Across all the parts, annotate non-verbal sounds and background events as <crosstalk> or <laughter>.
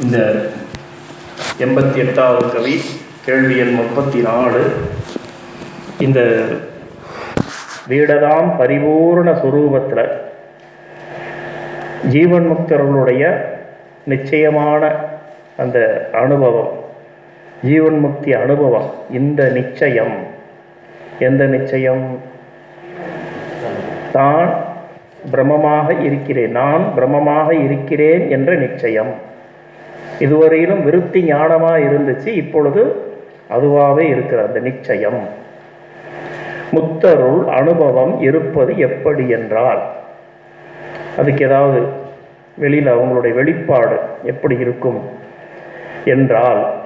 இந்த எண்பத்தி எட்டாவது கவி கேள்வி எண் முப்பத்தி நாலு. இந்த வீடதாம் பரிபூர்ண சுரூபத்தில் ஜீவன் முக்தர்களுடைய நிச்சயமான அந்த அனுபவம் ஜீவன் முக்தி அனுபவம் இந்த நிச்சயம். எந்த நிச்சயம்? தான் பிரமமாக இருக்கிறேன் நான் பிரமமாக இருக்கிறேன் என்ற நிச்சயம். இதுவரையிலும் விருத்தி ஞானமாக இருந்துச்சு இப்பொழுது அதுவாகவே இருக்கிற அந்த நிச்சயம். முத்தருள் அனுபவம் இருப்பது எப்படி என்றால் அதுக்கு ஏதாவது வெளியில் அவங்களுடைய வெளிப்பாடு எப்படி இருக்கும் என்றால்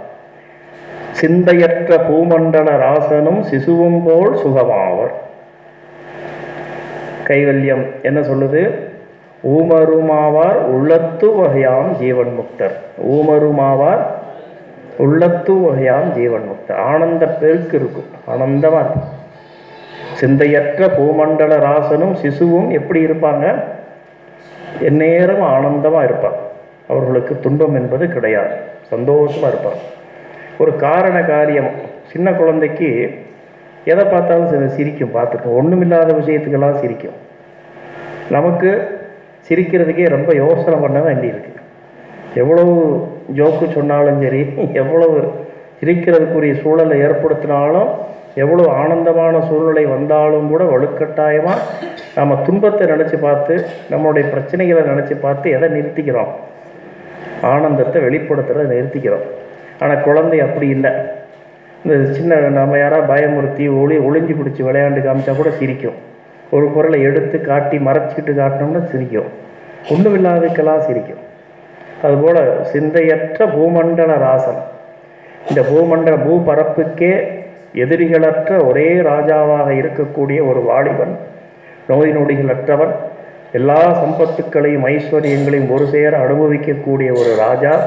சிந்தையற்ற பூமண்டல ராசனும் சிசுவும் போல் சுகமாவர். கைவல்யம் என்ன சொல்லுது? ஊமருமாவார் உள்ளத்து வகையாம் ஜீவன் முக்தர். ஊமருமாவார் உள்ளத்து வகையாம் ஜீவன் முக்தர். ஆனந்த பெருக்கு இருக்கும். ஆனந்தமாக இருக்கும் சிந்தையற்ற பூமண்டல ராசனும் சிசுவும் எப்படி இருப்பாங்க? எந்நேரம் ஆனந்தமாக இருப்பாங்க அவர்களுக்கு துன்பம் என்பது கிடையாது. சந்தோஷமாக இருப்பாங்க ஒரு காரண காரியம். சின்ன குழந்தைக்கு எதை பார்த்தாலும் சிரிக்கும். பார்த்துருக்கோம் ஒன்றுமில்லாத விஷயத்துக்கெல்லாம் சிரிக்கும். நமக்கு சிரிக்கிறதுக்கே ரொம்ப யோசனை பண்ண வேண்டியிருக்கு. எவ்வளவு ஜோக்கு சொன்னாலும் சரி எவ்வளவு சிரிக்கிறதுக்குரிய சூழலை ஏற்படுத்தினாலும் எவ்வளோ ஆனந்தமான சூழ்நிலை வந்தாலும் கூட வலுக்கட்டாயமாக நம்ம துன்பத்தை நினச்சி பார்த்து நம்மளுடைய பிரச்சனைகளை நினச்சி பார்த்து எதை நிறுத்திக்கிறோம்? ஆனந்தத்தை வெளிப்படுத்துகிறத நிறுத்திக்கிறோம். ஆனால் குழந்தை அப்படி இல்லை. இந்த சின்ன நம்ம யாராவது பயமுறுத்தி ஒளி ஒளிஞ்சு பிடிச்சி விளையாண்டு காமிச்சா கூட சிரிக்கும். ஒரு குரலை எடுத்து காட்டி மறைச்சிக்கிட்டு காட்டினோம்னா சிரிக்கும். ஒன்றுமில்லாதுக்கெல்லாம் சிரிக்கும். அதுபோல் சிந்தையற்ற பூமண்டல ராசன். இந்த பூமண்டல பூபரப்புக்கே எதிரிகளற்ற ஒரே ராஜாவாக இருக்கக்கூடிய ஒரு வாலிபன் நோய் நொடிகளற்றவன் எல்லா சம்பத்துக்களையும் ஐஸ்வர்யங்களையும் ஒரு சேர அனுபவிக்கக்கூடிய ஒரு ராஜா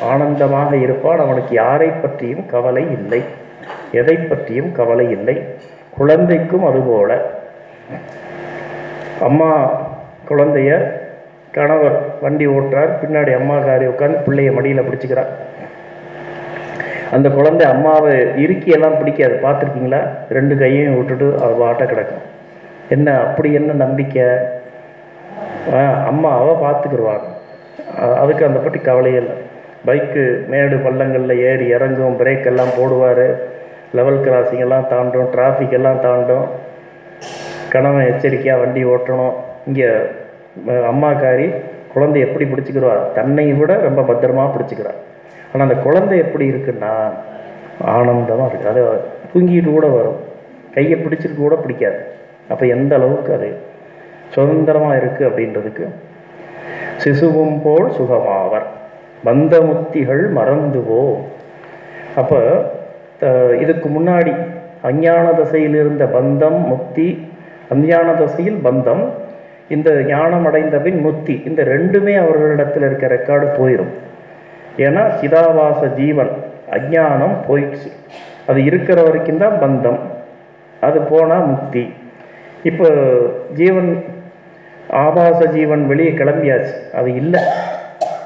ஆனந்தமாக இருப்பான். அவனுக்கு யாரை பற்றியும் கவலை இல்லை. எதை பற்றியும் கவலை இல்லை. குழந்தைக்கும் அதுபோல. அம்மா குழந்தைய கணவர் வண்டி ஓட்டுறார். பின்னாடி அம்மா காரி உட்காந்து பிள்ளைய மடியில் பிடிச்சிக்கிறார் அந்த குழந்தை அம்மாவை இறுக்கியெல்லாம் பிடிக்காது. பார்த்துருக்கீங்களா? ரெண்டு கையையும் விட்டுட்டு அவள் பாட்ட கிடக்கும். என்ன அப்படி என்ன நம்பிக்கை? ஆ, அம்மா அவ பார்த்துக்கிடுவாங்க அதுக்கு அந்த பற்றி கவலையே இல்லை. பைக்கு மேடு பள்ளங்களில் ஏறி இறங்கும் பிரேக் எல்லாம் போடுவார். லெவல் கிராசிங் எல்லாம் தாண்டும் டிராஃபிக் எல்லாம் தாண்டும். கணவன் எச்சரிக்கையாக வண்டி ஓட்டணும். இங்கே அம்மாக்காரி குழந்தை எப்படி பிடிச்சிக்கிறா தன்னை விட ரொம்ப பத்திரமாக பிடிச்சிக்கிறார். ஆனால் அந்த குழந்தை எப்படி இருக்குன்னா ஆனந்தமாக இருக்குது அதை தூங்கிட்டு கூட வரும். கையை பிடிச்சிட்டு கூட பிடிக்காது. அப்போ எந்த அளவுக்கு அது சுதந்திரமாக இருக்குது அப்படின்றதுக்கு சிசுவும் போல் சுகமாவர். பந்தமுத்திகள் மறந்துவோ. அப்போ இதுக்கு முன்னாடி அஞ்ஞான தசையில் இருந்த பந்தம் முக்தி அஞ்ஞான தசையில் பந்தம். இந்த ஞானம் அடைந்த பின் இந்த ரெண்டுமே அவர்களிடத்தில் இருக்க ரெக்கார்டு போயிடும் ஏன்னா சிதாவாச ஜீவன் அஜானம் போயிடுச்சு. அது இருக்கிற வரைக்கும் தான் பந்தம். அது போனால் முக்தி இப்போ ஜீவன் ஆபாச ஜீவன் வெளியே கிளம்பியாச்சு. அது இல்லை.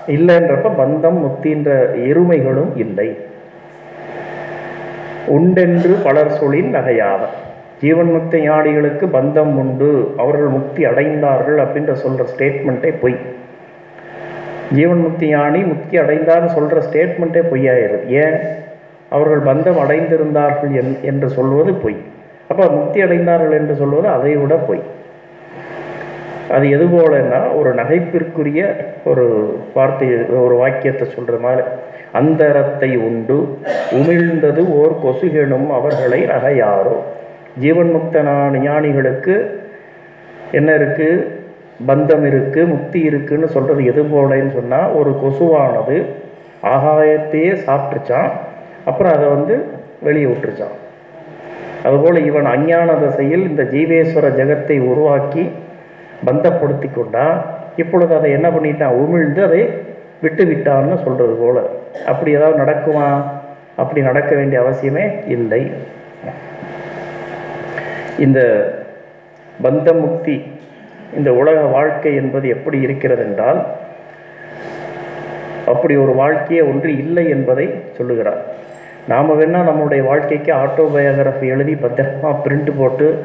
இல்லைன்றப்ப பந்தம் முக்தின்ற எருமைகளும் இல்லை. உண்டென்று பலர் சொலின் நகையாவன் ஜீவன் முக்த ஞானிகளுக்கு பந்தம் உண்டு. அவர்கள் முக்தி அடைந்தார்கள் அப்படின்ற சொல்கிற ஸ்டேட்மெண்ட்டே பொய். ஜீவன் முக்தி ஞானி முக்தி அடைந்தார்னு சொல்கிற ஸ்டேட்மெண்ட்டே பொய்யாயிரும். ஏன்? அவர்கள் பந்தம் அடைந்திருந்தார்கள் என் என்று சொல்வது பொய். அப்போ முக்தி அடைந்தார்கள் என்று சொல்வது அதை விட பொய். அது எது போலன்னா ஒரு நகைப்பிற்குரிய ஒரு வார்த்தை ஒரு வாக்கியத்தை சொல்கிற மாதிரி. அந்தரத்தை உண்டு. உமிழ்ந்தது ஓர் கொசுகெனும் அவர்களை நகையாரோ ஜீவன் முக்தனான ஞானிகளுக்கு என்ன இருக்குது பந்தம் இருக்குது முக்தி இருக்குன்னு சொல்கிறது எது போலன்னு சொன்னால் ஒரு கொசுவானது ஆகாயத்தையே சாப்பிட்டுச்சான் அப்புறம் அதை வந்து வெளியே விட்டுருச்சான் அதுபோல் இவன் அஞ்ஞான தசையில் இந்த ஜீவேஸ்வர ஜெகத்தை உருவாக்கி பந்தப்படுத்தி கொண்டான். இப்பொழுது அதை என்ன பண்ணிட்டான்? உமிழ்ந்து அதை விட்டு விட்டான்னு சொல்கிறது போல். அப்படி ஏதாவது நடக்குமா? அப்படி நடக்க வேண்டிய அவசியமே இல்லை. இந்த பந்த முக்தி இந்த உலக வாழ்க்கை என்பது எப்படி இருக்கிறது என்றால் அப்படி ஒரு வாழ்க்கையே ஒன்று இல்லை என்பதை சொல்லுகிறார். நாம் வேணால் நம்மளுடைய வாழ்க்கைக்கு ஆட்டோபயோகிராஃபி எழுதி பத்திரமா பிரிண்ட் போட்டு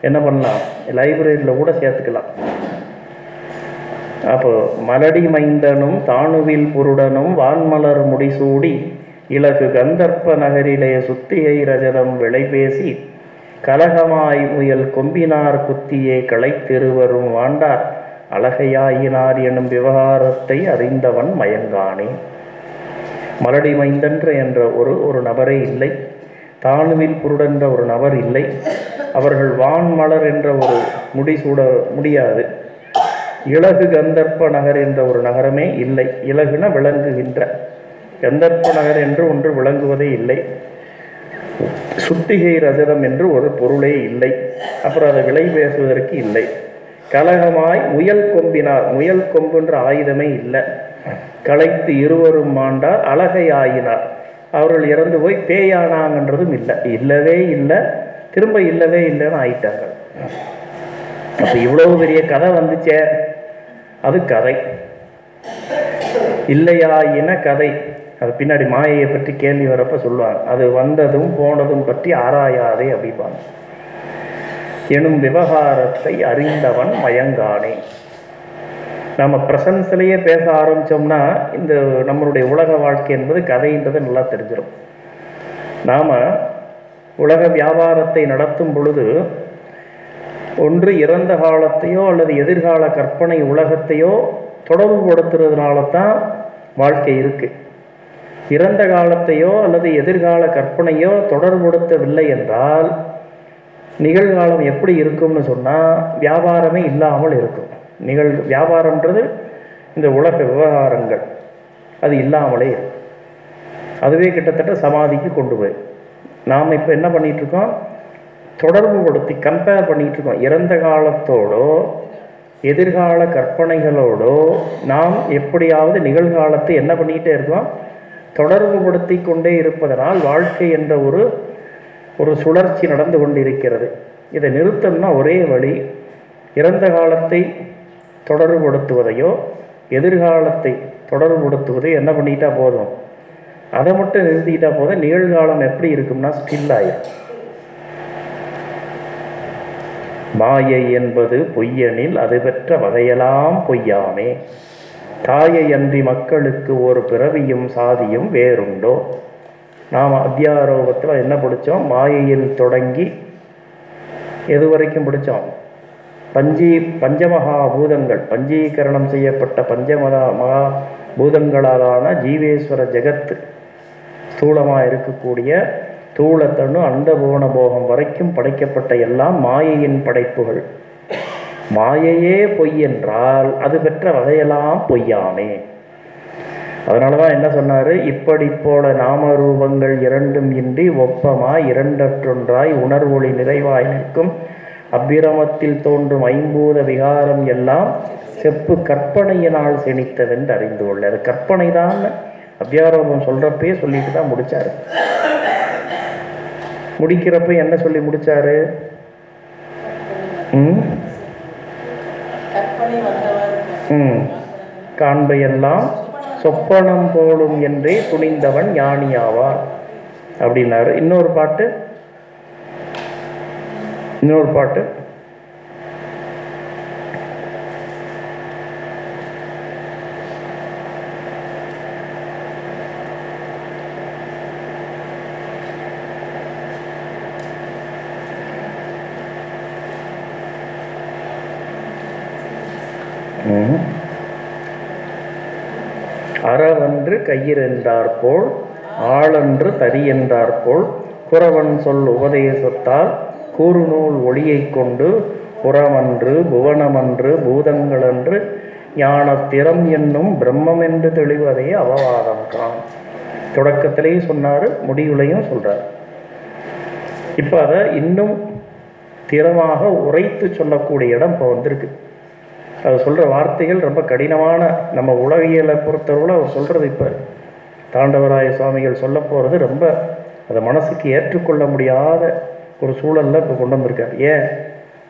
என்ன பண்ணலாம்? லைப்ரரியில் கூட சேர்த்துக்கலாம். அப்போ மலடி மைந்தனும் தானுவில் பொருடனும் வான்மலர் முடிசூடி இலகு கந்தர்ப்ப நகரிலே சுத்திகை ரஜதம் விலை பேசி கலகமாய் முயல் கொம்பினார் குத்தியே களைத்திருவரும் வாண்டார். அழகையாயினார் எனும் விவகாரத்தை அறிந்தவன் மயங்கானே. மலடி மைந்தன்ற என்ற ஒரு ஒரு நபரே இல்லை. தானுவில் புருடென்ற ஒரு நபர் இல்லை. அவர்கள் வான்மலர் என்ற ஒரு முடிசூட முடியாது. இலகு கந்தர்ப்ப நகர் என்ற ஒரு நகரமே இல்லை. இலகுன விளங்குகின்ற. கந்தர்ப்ப நகர் என்று ஒன்று விளங்குவதே இல்லை. சுத்திகை ரஜதம் என்று ஒரு பொருளே இல்லை. அப்புறம் அதை விலை பேசுவதற்கு இல்லை. கலகமாய் முயல் கொம்பினார். முயல் கொம்புன்ற ஆயுதமே இல்லை. களைத்து இருவரும் மாண்டார் அழகை ஆயினார். அவர்கள் இறந்து போய் பேயானாங்கன்றதும் இல்லை. இல்லவே இல்லை. திரும்ப இல்லவே இல்லைன்னு ஆயிட்டாங்க அப்போ இவ்வளவு பெரிய கதை வந்துச்சே. அது கதை. இல்லையாயின கதை. அது பின்னாடி மாயையை பற்றி கேள்வி வரப்ப சொல்லுவாங்க. அது வந்ததும் போனதும் பற்றி ஆராயாதே அப்படிப்பாங்க எனும் விவகாரத்தை அறிந்தவன் மயங்கானே. நம்ம பிரசன்ஸ்லேயே பேச ஆரம்பித்தோம்னா இந்த நம்மளுடைய உலக வாழ்க்கை என்பது கதைன்றது நல்லா தெரிஞ்சிடும் நாம் உலக வியாபாரத்தை நடத்தும் பொழுது ஒன்று இறந்த காலத்தையோ அல்லது எதிர்கால கற்பனை உலகத்தையோ தொடர்புபடுத்துறதுனால தான் வாழ்க்கை இருக்குது இறந்த காலத்தையோ அல்லது எதிர்கால கற்பனையோ தொடர்புபடுத்தவில்லை என்றால் நிகழ்காலம் எப்படி இருக்கும்னு சொன்னால் வியாபாரமே இல்லாமல் இருக்கும். நிகழ் வியாபாரம்ன்றது இந்த உலக விவகாரங்கள். அது இல்லாமலே இருக்கும். அதுவே கிட்டத்தட்ட சமாதிக்கு கொண்டு போய். நாம் இப்போ என்ன பண்ணிகிட்ருக்கோம் தொடர்பு படுத்தி கம்பேர் பண்ணிகிட்டு இருக்கோம் இறந்த காலத்தோடோ எதிர்கால கற்பனைகளோடோ நாம் எப்படியாவது நிகழ்காலத்தை என்ன பண்ணிக்கிட்டே இருக்கோம்? தொடர்புபடுத்தி கொண்டே இருப்பதனால் வாழ்க்கை என்ற ஒரு ஒரு சுழற்சி நடந்து கொண்டிருக்கிறது. இதை நிறுத்தம்னா ஒரே வழி இறந்த காலத்தை தொடர்புபடுத்துவதையோ எதிர்காலத்தை தொடர்புபடுத்துவதையோ என்ன பண்ணிட்டா போதும்? அதை மட்டும் நிறுத்திக்கிட்டா போதும். நிகழ்காலம் எப்படி இருக்கும்னா ஸ்டில் ஆயிரும். மாயை என்பது பொய்யனில் அது பெற்ற வகையெல்லாம் பொய்யாமே. தாயை அன்றி மக்களுக்கு ஒரு பிறவியும் சாதியும் வேறுண்டோ? நாம் அத்தியாரோகத்தில் என்ன படித்தோம்? மாயையில் தொடங்கி எது வரைக்கும் படித்தோம்? பஞ்சி பஞ்சமகா பூதங்கள் பஞ்சீகரணம் செய்யப்பட்ட பஞ்சமதா மகா பூதங்களாலான ஜீவேஸ்வர ஜெகத்து ஸ்தூலமாக இருக்கக்கூடிய தூளத்தனு அண்டபுவன போகம் வரைக்கும் படைக்கப்பட்ட எல்லாம் மாயையின் படைப்புகள். மாயையே பொய் என்றால் அது பெற்ற வகையெல்லாம் பொய்யாமே. அதனால தான் என்ன சொன்னார்? இப்படி போல நாம ரூபங்கள் இரண்டும் இன்றி ஒப்பமாய் இரண்டற்றொன்றாய் உணர்வொளி நிறைவாய் நிற்கும். அப்பிரமத்தில் தோன்றும் ஐம்பூத விகாரம் எல்லாம் செப்பு கற்பனையினால் செணித்தவென்று அறிந்து கொள்ள அது கற்பனை தான் அபியாரோபம் சொல்கிறப்பயே சொல்லிட்டு தான் முடித்தார் முடிக்கிறப்ப என்ன சொல்லி முடிச்சாரு? ம்? காண்பையெல்லாம் சொப்பனம் போலும் என்றே துணிந்தவன் ஞானியாவார். அப்படின்னாரு. இன்னொரு பாட்டு. இன்னொரு பாட்டு ம். அறவன்று கையிறென்றாற்போல் ஆளன்று தரியென்றாற்போல் குறவன் சொல் உபதேசத்தால் கூறுநூல் ஒளியைக் கொண்டு புறமன்று புவனமன்று பூதங்களன்று ஞானத்திறம் என்னும் பிரம்மமென்று தெளிவதே அவவாதம் கான் தொடக்கத்திலேயும் சொன்னார் முடிவுலையும் சொல்றார். இப்போ அதை இன்னும் திறமாக உரைத்து சொல்லக்கூடிய இடம் இப்போ வந்திருக்கு. அவர் சொல்கிற வார்த்தைகள் ரொம்ப கடினமான நம்ம உலகியலை பொறுத்தளவில் அவர் சொல்கிறது இப்போ தாண்டவராய சுவாமிகள் சொல்ல போகிறது ரொம்ப அதை மனசுக்கு ஏற்றுக்கொள்ள முடியாத ஒரு சூழலில் இப்போ கொண்டு வந்திருக்கார். ஏன்?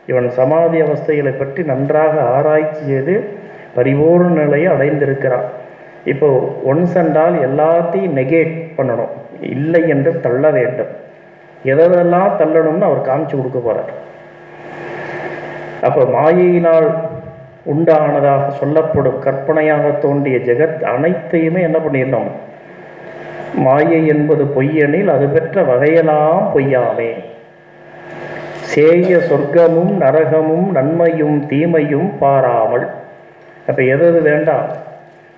இவன் சமாதி அவஸ்தைகளை பற்றி நன்றாக ஆராய்ச்சி செய்து பரிபூர்ண நிலையை அடைந்திருக்கிறான். இப்போ ஒன்ஸ் என்றால் எல்லாத்தையும் நெகேட் பண்ணணும். இல்லை என்று தள்ள வேண்டும். எதெல்லாம் தள்ளணும்னு அவர் காமிச்சு கொடுக்க போகிறார் அப்போ மாயையினால் உண்டானதாக சொல்லப்படும் கற்பனையாக தோன்றிய ஜெகத் அனைத்தையுமே என்ன பண்ணிடணும் மாயை என்பது பொய்யெனில் அது பெற்ற வகையெல்லாம் பொய்யாமே. சேய சொர்க்கமும் நரகமும் நன்மையும் தீமையும் பாராமல். அப்போ எது எது வேண்டாம்?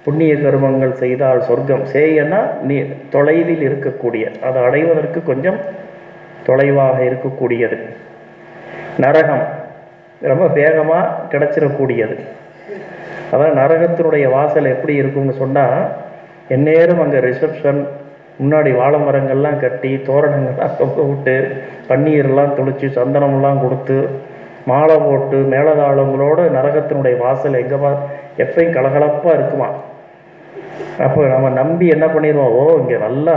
புண்ணிய கர்மங்கள் செய்தால் சொர்க்கம். சேயன்னா நீ தொலைவில் இருக்கக்கூடிய அதை அடைவதற்கு கொஞ்சம் தொலைவாக இருக்கக்கூடியது. நரகம். ரொம்ப வேகமாக கிடச்சிடக்கூடியது. அதான் நரகத்தினுடைய வாசல் எப்படி இருக்கும்னு சொன்னால் எந்நேரம் அங்கே ரிசப்ஷன் முன்னாடி வாழை மரங்கள்லாம் கட்டி தோரணங்கள்லாம் தொங்க விட்டு பன்னீர்லாம் தொளிச்சு சந்தனம்லாம் கொடுத்து மாலை போட்டு மேலதாளங்களோடு நரகத்தினுடைய வாசல் எங்கே பா எப்பயும் கலகலப்பாக இருக்குமா? அப்போ நம்ம நம்பி என்ன பண்ணிடுவோம்? ஓ இங்கே நல்லா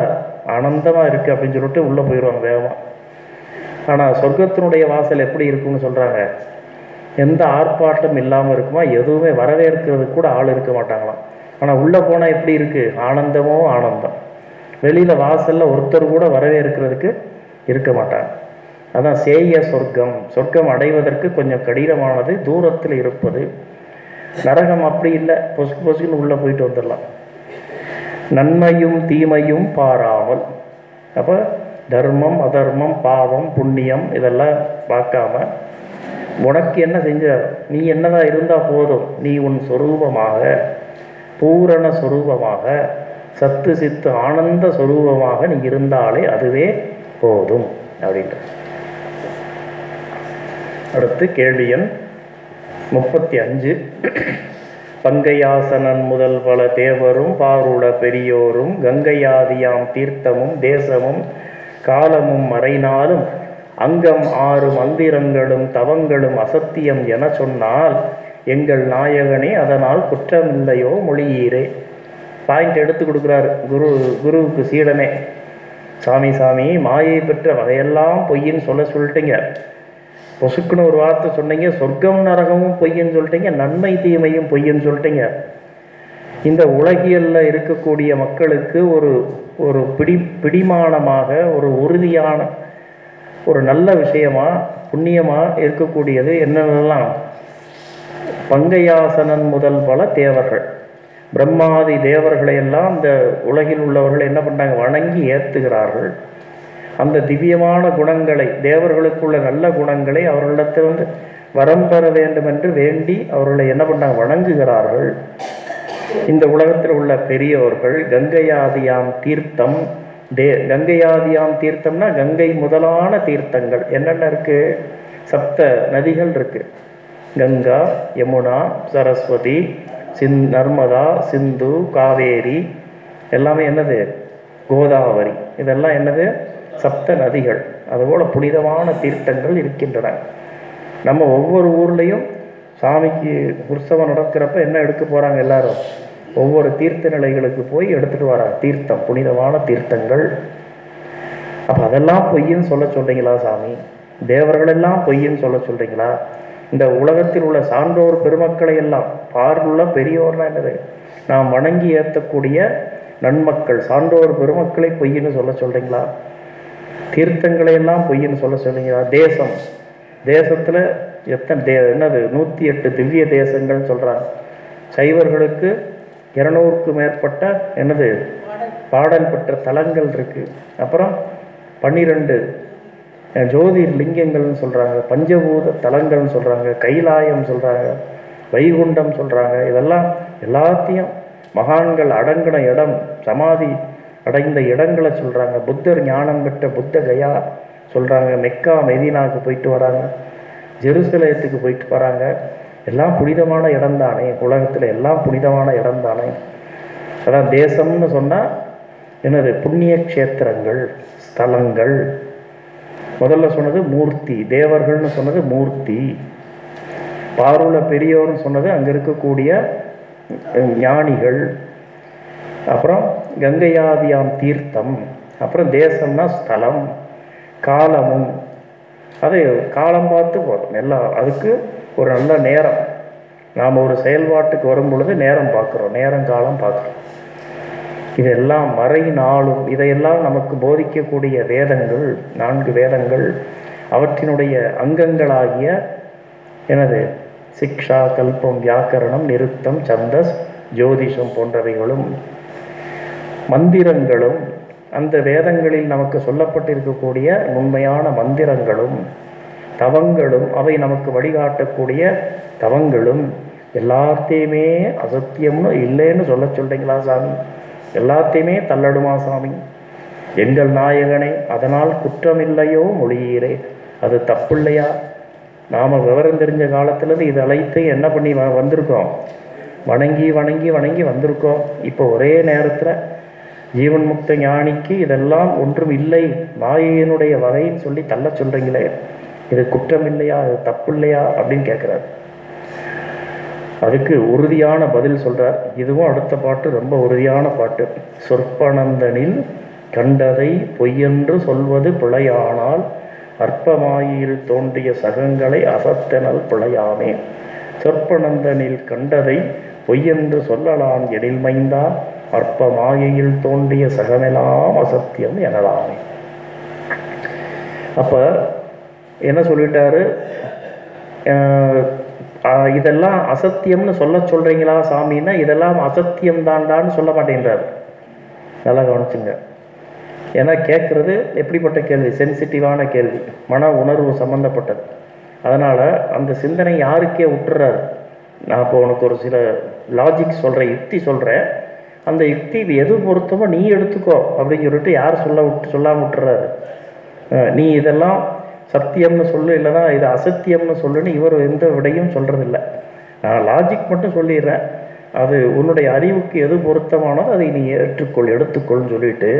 ஆனந்தமாக இருக்குது அப்படின்னு சொல்லிட்டு உள்ளே போயிடுவாங்க வேகமாக ஆனால் சொர்க்கத்தினுடைய வாசல் எப்படி இருக்குன்னு சொல்கிறாங்க எந்த ஆர்ப்பாட்டம் இல்லாமல் இருக்குமா எதுவுமே வரவேற்கிறதுக்கு கூட ஆள் இருக்க மாட்டாங்களாம். ஆனால் உள்ளே போனால் எப்படி இருக்குது ஆனந்தமோ ஆனந்தம். வெளியில் வாசலில் ஒருத்தர் கூட வரவேற்கிறதுக்கு இருக்க மாட்டாங்க. அதான் சேய சொர்க்கம். சொர்க்கம் அடைவதற்கு கொஞ்சம் கடினமானது தூரத்தில் இருப்பது. நரகம் அப்படி இல்லை. பொசு பொசுக்குன்னு உள்ளே போயிட்டு வந்துடலாம். நன்மையும் தீமையும் பாராமல். அப்போ தர்மம் அதர்மம் பாவம் புண்ணியம் இதெல்லாம் பார்க்காம உனக்கு என்ன செஞ்ச? நீ என்னதான் இருந்தால் போதும். நீ உன் சொரூபமாக பூரண சொரூபமாக சத்து சித்து ஆனந்த சொரூபமாக நீ இருந்தாலே அதுவே போதும் அப்படின்ற அடுத்து கேள்வி எண் முப்பத்தி அஞ்சு. பங்கையாசனன் முதல் பல தேவரும் பாருள பெரியோரும் கங்கையாதியாம் தீர்த்தமும் தேசமும் காலமும் மறைநாளும் அங்கம் ஆறு மந்திரங்களும் தவங்களும் அசத்தியம் என சொன்னால் எங்கள் நாயகனே அதனால் குற்றமில்லையோ மொழியீரே. பாயிண்ட் எடுத்து கொடுக்குறாரு குரு குருவுக்கு சீடனே. சாமி சாமி மாயை பெற்ற வகையெல்லாம் பொய்ன்னு சொல்ல சொல்லிட்டீங்க. பொசுக்குன்னு ஒரு வார்த்தை சொன்னீங்க சொர்க்கம் நரகமும் பொய்ன்னு சொல்லிட்டீங்க நன்மை தீமையும் பொய்ன்னு சொல்லிட்டீங்க. இந்த உலகியல்ல இருக்கக்கூடிய மக்களுக்கு ஒரு ஒரு பிடி பிடிமானமாக ஒரு உறுதியான ஒரு நல்ல விஷயமா புண்ணியமா இருக்கக்கூடியது என்னென்னலாம் பங்கையாசனன் முதல் பல தேவர்கள். பிரம்மாதி தேவர்களை எல்லாம் இந்த உலகில் உள்ளவர்கள் என்ன பண்ணாங்க வணங்கி ஏற்றுகிறார்கள் அந்த திவ்யமான குணங்களை தேவர்களுக்குள்ள நல்ல குணங்களை அவர்களிடத்திலிருந்து வரம் பெற வேண்டும் என்று வேண்டி அவர்களை என்ன பண்ணாங்க வணங்குகிறார்கள். இந்த உலகத்தில் உள்ள பெரியவர்கள் கங்கையாதியாம் தீர்த்தம் தே கங்கையாதியாம் தீர்த்தம்னா கங்கை முதலான தீர்த்தங்கள். என்னென்ன இருக்கு? சப்த நதிகள் இருக்கு. கங்கா யமுனா சரஸ்வதி சிந் நர்மதா சிந்து காவேரி எல்லாமே என்னது? கோதாவரி. இதெல்லாம் என்னது? சப்த நதிகள். அதுபோல் புனிதமான தீர்த்தங்கள் இருக்கின்றன. நம்ம ஒவ்வொரு ஊர்லேயும் சாமிக்கு உற்சவம் நடக்கிறப்ப என்ன எடுக்க போகிறாங்க எல்லாரும்? ஒவ்வொரு தீர்த்த நிலைகளுக்கு போய் எடுத்துட்டு வரார் தீர்த்தம் புனிதமான தீர்த்தங்கள். அப்போ அதெல்லாம் பொய்ன்னு சொல்ல சொல்றீங்களா சாமி? தேவர்களெல்லாம் பொய்ன்னு சொல்ல சொல்றீங்களா? இந்த உலகத்தில் உள்ள சான்றோர் பெருமக்களை எல்லாம் பார்வுள்ள பெரியோர்னா என்னது? நாம் வணங்கி ஏற்றக்கூடிய நன்மக்கள் சான்றோர் பெருமக்களை பொய்ன்னு சொல்ல சொல்றீங்களா? தீர்த்தங்களை எல்லாம் பொய்ன்னு சொல்ல சொல்றீங்களா? தேசம். தேசத்துல எத்தனை தே என்னது? நூற்றி எட்டு திவ்ய தேசங்கள் சொல்றாங்க. சைவர்களுக்கு இரநூறுக்கு மேற்பட்ட என்னது? பாடல் பெற்ற தலங்கள் இருக்குது அப்புறம் பன்னிரெண்டு ஜோதிர் லிங்கங்கள்னு சொல்கிறாங்க பஞ்சபூத தலங்கள்னு சொல்கிறாங்க கைலாயம் சொல்கிறாங்க வைகுண்டம் சொல்கிறாங்க இதெல்லாம் எல்லாத்தையும் மகான்கள் அடங்கின இடம் சமாதி அடைந்த இடங்களை சொல்கிறாங்க புத்தர் ஞானம் பெற்ற புத்த கயா சொல்கிறாங்க மெக்கா மெதினாவுக்கு போயிட்டு வராங்க. ஜெருசலேத்துக்கு போயிட்டு வராங்க. எல்லாம் புனிதமான இடம் தானே? உலகத்தில் எல்லாம் புனிதமான இடம் தானே? அதான் தேசம்னு சொன்னால் என்னது? புண்ணிய க்ஷேத்திரங்கள் ஸ்தலங்கள். முதல்ல சொன்னது மூர்த்தி. தேவர்கள்னு சொன்னது மூர்த்தி. பாருள பெரியோர்னு சொன்னது அங்கே இருக்கக்கூடிய ஞானிகள். அப்புறம் கங்கையாதியாம் தீர்த்தம். அப்புறம் தேசம்னா ஸ்தலம். காலமும். அது காலம் பார்த்து போதும். எல்லாம் அதுக்கு ஒரு நல்ல நேரம். நாம் ஒரு செயல்பாட்டுக்கு வரும் பொழுது நேரம் பார்க்குறோம். நேரம் காலம் பார்க்குறோம். இதெல்லாம் மறைநாளும் இதையெல்லாம் நமக்கு போதிக்கக்கூடிய வேதங்கள் நான்கு வேதங்கள் அவற்றினுடைய அங்கங்களாகிய எனது சிக்ஷா கல்பம் வியாக்கரணம் நிறுத்தம் சந்தஸ் ஜோதிஷம் போன்றவைகளும் மந்திரங்களும் அந்த வேதங்களில் நமக்கு சொல்லப்பட்டிருக்கக்கூடிய உண்மையான மந்திரங்களும் தவங்களும் அவை நமக்கு வழிகாட்டக்கூடிய தவங்களும். எல்லாத்தையுமே அசத்தியம்னு இல்லைன்னு சொல்ல சொல்றீங்களா சாமி? எல்லாத்தையுமே தள்ளடுமா சாமி? எங்கள் நாயகனே அதனால் குற்றமில்லையோ மொழியீரே. அது தப்பில்லையா? நாம் விவரம் தெரிஞ்ச காலத்துலேருந்து இது அழைத்து என்ன பண்ணி வ வந்திருக்கோம்? வணங்கி வணங்கி வணங்கி வந்திருக்கோம். இப்போ ஒரே நேரத்தில் ஜீவன் முக்த ஞானிக்கு இதெல்லாம் ஒன்றும் இல்லை. மாயையினுடைய வகைன்னு சொல்லி தள்ள சொல்கிறீங்களே இது குற்றம் இல்லையா இது தப்பு இல்லையா அப்படின்னு கேட்குறாரு. அதுக்கு உறுதியான பதில் சொல்றார். இதுவும் அடுத்த பாட்டு ரொம்ப உறுதியான பாட்டு. சொற்பனந்தனில் கண்டதை பொய்யென்று சொல்வது பிழையானால் அற்பமாயில் தோன்றிய சகங்களை அசத்தனல் பிழையாமே. சொற்பனந்தனில் கண்டதை பொய்யென்று சொல்லலாம் எழில் மைந்தா அற்ப மாயையில் தோன்றிய சகமெல்லாம் அசத்தியம் எனலாமே. அப்ப என்ன சொல்லிட்டாரு? இதெல்லாம் அசத்தியம்னு சொல்ல சொல்றீங்களா சாமின்னா இதெல்லாம் அசத்தியம் தாண்டான்னு சொல்ல மாட்டேன்றார். நல்லா கவனிச்சுங்க. ஏன்னா கேட்குறது எப்படிப்பட்ட கேள்வி? சென்சிட்டிவான கேள்வி. மன உணர்வு சம்மந்தப்பட்டது அதனால் அந்த சிந்தனை யாருக்கே விட்டுறாரு நான் இப்போ உனக்கு ஒரு சில லாஜிக் சொல்கிறேன் யுக்தி சொல்கிறேன் அந்த யுக்தி எது பொருத்தமோ நீ எடுத்துக்கோ அப்படின்னு சொல்லிட்டு யார் சொல்ல விட்டு சொல்லாமல் விட்டுறாரு நீ இதெல்லாம் சத்தியம்னு சொல்லு இல்லைனா இது அசத்தியம்னு சொல்லுன்னு இவர் எந்த விடையும் சொல்கிறதில்ல நான் லாஜிக் மட்டும் சொல்லிடுறேன். அது உன்னுடைய அறிவுக்கு எது பொருத்தமானதோ அதை நீ ஏற்றுக்கொள் எடுத்துக்கொள்னு சொல்லிட்டு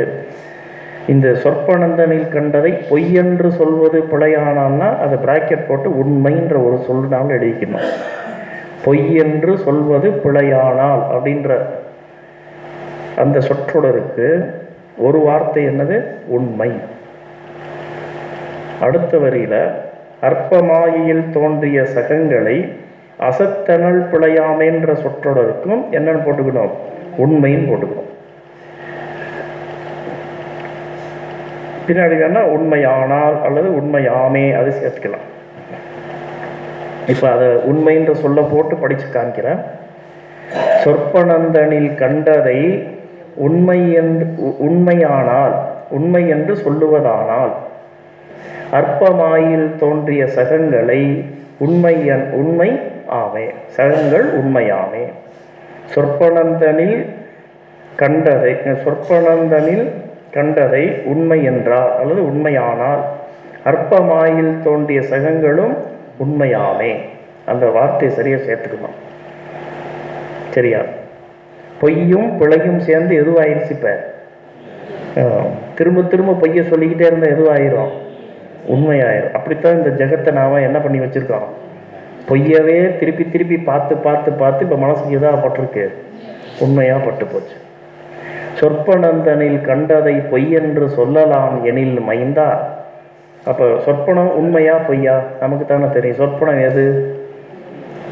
இந்த சொற்பனந்தனில் கண்டதை பொய்யென்று சொல்வது பிழையானான்னா அதை பிராக்கெட் போட்டு உண்மைன்ற ஒரு சொல்லினாலும் எழுதிக்கணும். பொய்யென்று சொல்வது பிழையானால் அப்படின்ற அந்த சொற்றொடருக்கு ஒரு வார்த்தை என்னது? உண்மை. அடுத்த வரியில அற்பமாயியில் தோன்றிய சகங்களை அசத்தனல் பிழையாமேன்ற சொற்றொடருக்கும் என்னன்னு போட்டுக்கணும். உண்மைன்னு போட்டுக்கணும். பின்னாடி வேணா உண்மையானால் அல்லது உண்மையாமே அது சேர்த்துக்கலாம். இப்போ அதை உண்மைன்ற சொல்ல போட்டு படிச்சு காமிக்கிறேன் சொற்பனந்தனில் கண்டதை உண்மை என்று உ- உண்மையானால் உண்மை என்று சொல்லுவதானால் அற்பமாயில் தோன்றிய சகங்களை உண்மை என்- உண்மை ஆமே. சகங்கள் உண்மையாமே. சொற்பனந்தனில் கண்டதை சொற்பனந்தனில் கண்டதை உண்மை என்றார் அல்லது உண்மையானால். அற்பமாயில் தோன்றிய சகங்களும் உண்மையாமே. அந்த வார்த்தையை சரியா சேர்த்துக்கணும். சரியா? பொய்யும் பிழையும் சேர்ந்து எதுவாயிருச்சு இப்ப? திரும்ப திரும்ப பொய்யை சொல்லிக்கிட்டே இருந்தால் எதுவாயிரும்? உண்மையாயிரும். அப்படித்தான் இந்த ஜெகத்தை நாம என்ன பண்ணி வச்சிருக்கோம்? பொய்யவே திருப்பி திருப்பி பார்த்து பார்த்து பார்த்து இப்போ மனசுக்கு இதாக பட்டிருக்கு? உண்மையா பட்டு போச்சு. சொற்பனந்தனில் கண்டதை பொய்யென்று சொல்லலாம் எனில் மைந்தா. அப்போ சொற்பனம் உண்மையா பொய்யா? நமக்கு தானே தெரியும். சொற்பனம் எது?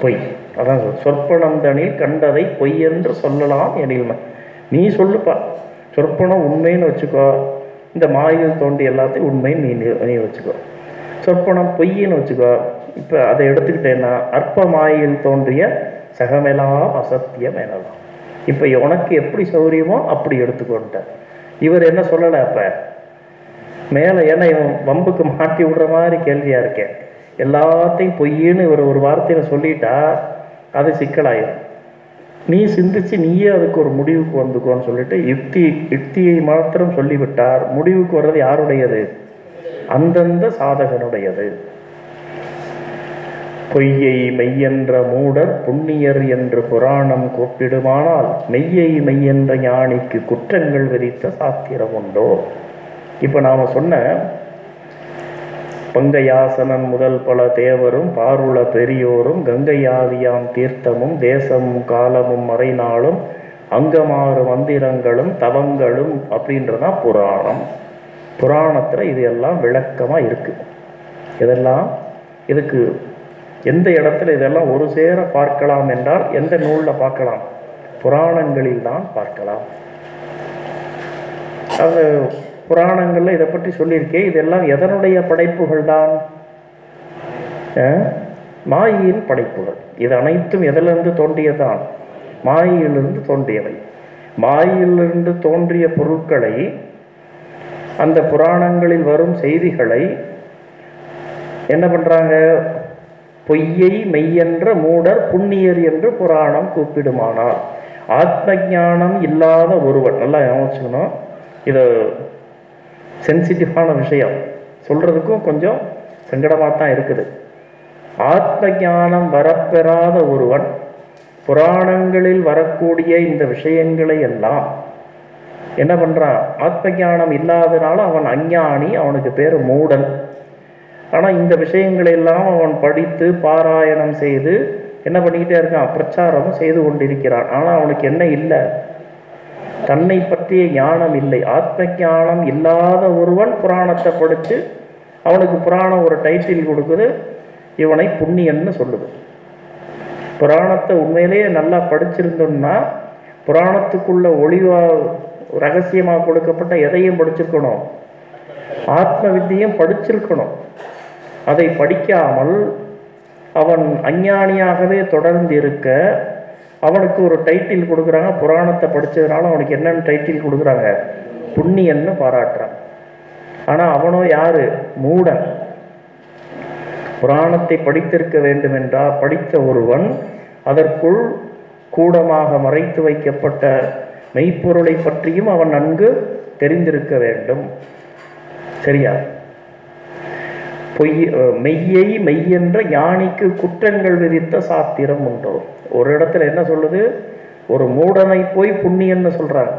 பொய். அதான் சொல். சொற்பனந்தனில் கண்டதை பொய்யென்று சொல்லலாம் எனில் நீ சொல்லுப்பா. சொற்பனம் உண்மைன்னு வச்சுக்கோ. இந்த மாயில் தோண்டி எல்லாத்தையும் உண்மைன்னு நீ நீ- வச்சுக்கோ. சொற்பனம் பொய்ன்னு வச்சுக்கோ. இப்போ அதை எடுத்துக்கிட்டேன்னா அற்ப மாயில் தோன்றிய சகமெலாம் அசத்தியம் எனலாம். இப்போ உனக்கு எப்படி சௌரியமோ அப்படி எடுத்துக்கொண்டேன் இவர் என்ன சொல்லலை அப்போ? மேலே ஏன்னா இவன் வம்புக்கு மாட்டி விடுற மாதிரி கேள்வியாக இருக்கேன் எல்லாத்தையும் பொய்ன்னு இவர் ஒரு வார்த்தையில சொல்லிட்டா அது சிக்கலாயிரும். நீ சிந்திச்சு நீயே அதுக்கு ஒரு முடிவுக்கு வந்துக்கோன்னு சொல்லிட்டு யுக்தி யுக்தியை மாத்திரம் சொல்லிவிட்டார். முடிவுக்கு வர்றது யாருடையது? அந்தந்த சாதகனுடையது. பொய்யை மெய்யென்ற மூடர் புண்ணியர் என்று புராணம் கூப்பிடுமானால் மெய்யை மெய்யென்ற ஞானிக்கு குற்றங்கள் விதித்த சாத்திரம் உண்டோ? இப்போ நாம சொன்ன பங்கையாசனன் முதல் பல தேவரும் பாருள பெரியோரும் கங்கையாதியாம் தீர்த்தமும் தேசமும் காலமும் மறைநாளும் அங்கமாறு மந்திரங்களும் தவங்களும் அப்படின்றதான் புராணம். புராணத்தில் இது எல்லாம் விளக்கமாக இருக்குது இதெல்லாம் இதுக்கு எந்த இடத்துல இதெல்லாம் ஒரு சேர பார்க்கலாம் என்றால் எந்த நூலில் பார்க்கலாம்? புராணங்களில் தான் பார்க்கலாம். அது புராணங்களில் இதை பற்றி சொல்லியிருக்கேன் இதெல்லாம் எதனுடைய படைப்புகள் தான் மாயின் படைப்புகள். இது அனைத்தும் எதிலிருந்து தோன்றியதான்? மாயிலிருந்து தோன்றியவை. மாயிலிருந்து தோன்றிய பொருட்களை அந்த புராணங்களில் வரும் செய்திகளை என்ன பண்ணுறாங்க பொய்யை மெய்யென்ற மூடர் புண்ணியர் என்று புராணம் கூப்பிடுமானார் ஆத்ம ஞானம் இல்லாத ஒருவன் நல்லா யோசிச்சுக்கணும். இதை சென்சிட்டிவான விஷயம். சொல்கிறதுக்கும் கொஞ்சம் சங்கடமாக தான் இருக்குது. ஆத்ம ஞானம் வரப்பெறாத ஒருவன் புராணங்களில் வரக்கூடிய இந்த விஷயங்களை எல்லாம் என்ன பண்ணுறான் ஆத்ம ஞானம் இல்லாதனால அவன் அஞ்ஞானி அவனுக்கு பேர் மூடன். ஆனால் இந்த விஷயங்களை எல்லாம் அவன் படித்து பாராயணம் செய்து என்ன பண்ணிக்கிட்டே இருக்கான்? பிரச்சாரமும் செய்து கொண்டிருக்கிறான். ஆனால் அவனுக்கு என்ன இல்லை? தன்னை பற்றிய ஞானம் இல்லை. ஆத்ம ஞானம் இல்லாத ஒருவன் புராணத்தை படித்து அவனுக்கு புராணம் ஒரு டைட்டில் கொடுக்குது இவனை புண்ணியன்னு சொல்லுது. புராணத்தை உண்மையிலேயே நல்லா படிச்சிருந்தோம்னா புராணத்துக்குள்ள ஒளிவா ரகசியமாக கொடுக்கப்பட்ட எதையும் படிச்சிருக்கணும். ஆத்ம வித்தியும் படிச்சிருக்கணும். அதை படிக்காமல் அவன் அஞ்ஞானியாகவே தொடர்ந்து இருக்க அவனுக்கு ஒரு டைட்டில் கொடுக்குறாங்க புராணத்தை படித்ததுனால அவனுக்கு என்னென்னு டைட்டில் கொடுக்குறாங்க. புண்ணியன்னு பாராட்டுறான். ஆனால் அவனோ யாரு? மூடன். புராணத்தை படித்திருக்க வேண்டுமென்றால் படித்த ஒருவன் அதற்குள் கூடமாக மறைத்து வைக்கப்பட்ட மெய்ப்பொருளை பற்றியும் அவன் நன்கு தெரிந்திருக்க வேண்டும். சரியா? பொய் மெய்யை மெய்யென்ற ஞானிக்கு குற்றங்கள் விதித்த சாத்திரம் உண்டோ? ஒரு இடத்துல என்ன சொல்லுது? ஒரு மூடனை போய் புண்ணியன்னு சொல்றாங்க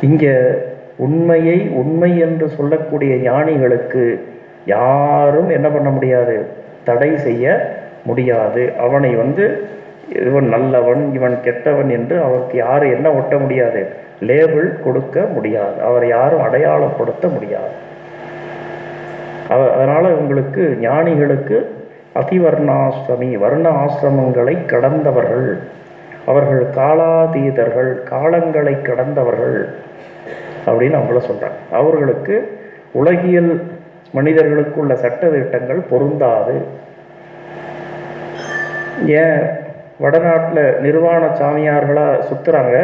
இங்க உண்மையை உண்மை என்று சொல்லக்கூடிய ஞானிகளுக்கு யாரும் என்ன பண்ண முடியாது? தடை செய்ய முடியாது. அவனை வந்து இவன் நல்லவன் இவன் கெட்டவன் என்று அவருக்கு யாரும் என்ன ஒட்ட முடியாது? லேபிள் கொடுக்க முடியாது. அவரை யாரும் அடையாளப்படுத்த முடியாது. அதனால உங்களுக்கு ஞானிகளுக்கு அதிவர்ணாசிரமி வர்ண ஆசிரமங்களை கடந்தவர்கள். அவர்கள் காலாதீதர்கள் காலங்களை கடந்தவர்கள் அப்படின்னு அவங்கள சொல்கிறாங்க அவர்களுக்கு உலகியல் மனிதர்களுக்குள்ள சட்ட திட்டங்கள் பொருந்தாது. ஏன்? வடநாட்டில் நிர்வாண சாமியார்களாக சுற்றுறாங்க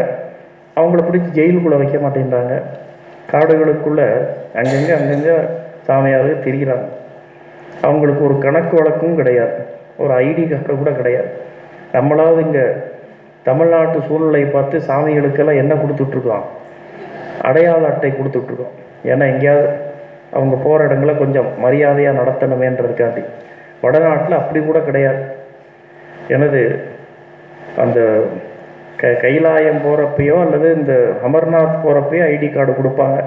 அவங்கள பிடிச்சி ஜெயிலுக்குள்ளே வைக்க மாட்டேங்கிறாங்க காடுகளுக்குள்ளே அங்கங்கே அங்கங்கே சாமியார்கள் திரிகிறாங்க. அவங்களுக்கு ஒரு கணக்கு வழக்கும் கிடையாது. ஒரு ஐடி கார்டு கூட கிடையாது. நம்மளாவது இங்கே தமிழ்நாட்டு சூழ்நிலை பார்த்து சாமிகளுக்கெல்லாம் என்ன கொடுத்துட்ருக்கோம் அடையாள அட்டை கொடுத்துட்ருக்கோம். ஏன்னா எங்கேயாவது அவங்க போகிற இடங்களை கொஞ்சம் மரியாதையாக நடத்தணுமேன்றதுக்காண்டி. வடநாட்டில் அப்படி கூட கிடையாது. எனது அந்த க கைலாயம் போகிறப்பையோ அல்லது இந்த அமர்நாத் போகிறப்பையோ ஐடி கார்டு கொடுப்பாங்க.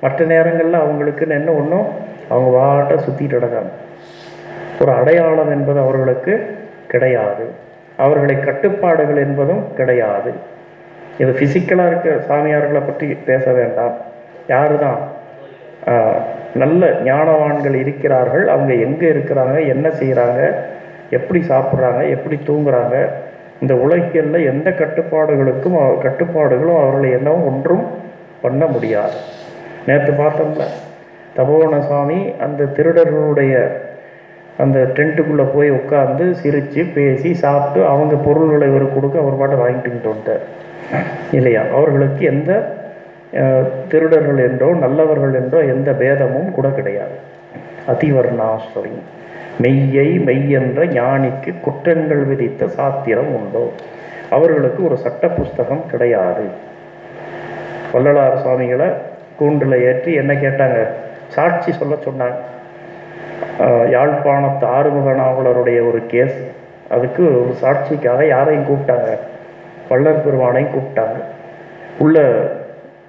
மற்ற நேரங்களில் அவங்களுக்குன்னு என்ன ஒன்றும் அவங்க வாட்ட சுற்றிட்டு கிடக்காங்க ஒரு அடையாளம் என்பது அவர்களுக்கு கிடையாது. அவர்களை கட்டுப்பாடுகள் என்பதும் கிடையாது. இது ஃபிசிக்கலாக இருக்க சாமியார்களை பற்றி பேச வேண்டாம். யாரு தான் நல்ல ஞானவான்கள் இருக்கிறார்கள். அவங்க எங்கே இருக்கிறாங்க என்ன செய்கிறாங்க எப்படி சாப்பிட்றாங்க எப்படி தூங்குறாங்க இந்த உலகியலில் எந்த கட்டுப்பாடுகளுக்கும் கட்டுப்பாடுகளும் அவர்களை என்னவும் ஒன்றும் பண்ண முடியாது. நேற்று பார்த்தோம்ல தபோவன சுவாமி அந்த திருடர்களுடைய அந்த டென்ட்டுக்குள்ளே போய் உட்காந்து சிரித்து பேசி சாப்பிட்டு அவங்க பொருள்களை இவர் கொடுக்க அவர் பாட்டை வாங்கிட்டு வந்துட்டார். இல்லையா? அவர்களுக்கு எந்த திருடர்கள் என்றோ நல்லவர்கள் என்றோ எந்த பேதமும் கூட கிடையாது. அதிவர்ணாஸ்வரி. மெய்யை மெய்யென்ற ஞானிக்கு குற்றங்கள் விதித்த சாத்திரம் உண்டோ? அவர்களுக்கு ஒரு சட்ட புஸ்தகம் கிடையாது. வள்ளலார் சுவாமிகளை கூண்டில் ஏற்றி என்ன கேட்டாங்க? சாட்சி சொல்ல சொன்னாங்க யாழ்ப்பாணத்து ஆறுமுக நாவலருடைய ஒரு கேஸ். அதுக்கு ஒரு சாட்சிக்காக யாரையும் கூப்பிட்டாங்க. பல்லர் பெருமானையும் கூப்பிட்டாங்க. உள்ள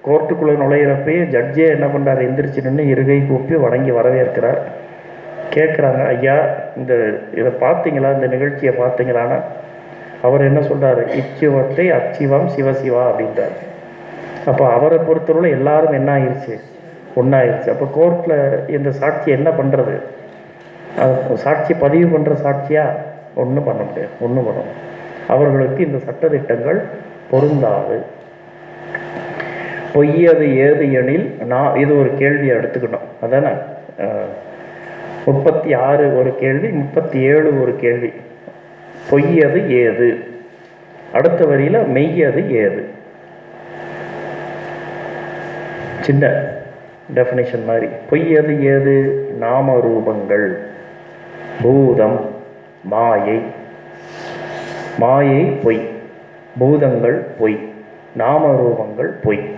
கோர்ட்டுக்குள்ளே நுழையிறப்பயே ஜட்ஜே என்ன பண்ணுறாரு எந்திரிச்சு நின்று இருகை கூப்பி வணங்கி வரவேற்கிறார். கேட்குறாங்க ஐயா இந்த இதை பார்த்தீங்களா? இந்த நிகழ்ச்சியை பார்த்தீங்களான்னா? அவர் என்ன சொல்கிறாரு இச்சிவத்தை அச்சிவம் சிவசிவா அப்படின்றார். அப்போ அவரை பொறுத்தவரை எல்லாரும் என்ன ஆயிடுச்சு ஒன்றாயிருச்சு அப்போ கோர்ட்டில் இந்த சாட்சி என்ன பண்ணுறது சாட்சி பதிவு பண்ணுற சாட்சியாக ஒன்றும் பண்ண முடியாது. ஒன்றும் பண்ண அவர்களுக்கு இந்த சட்டத்திட்டங்கள் பொருந்தாது. பொய்யது ஏது எனில் நான் இது ஒரு கேள்வியை எடுத்துக்கணும் அதானே? முப்பத்தி ஆறு ஒரு கேள்வி முப்பத்தி ஏழு ஒரு கேள்வி. பொய்யது ஏது? அடுத்த வரியில் மெய்யது ஏது? சின்ன டெஃபினேஷன் மாதிரி. பொய்யது ஏது? நாம ரூபங்கள் பூதம் மாயை. மாயை பொய். பூதங்கள் பொய். நாமரூபங்கள் பொய். பொய்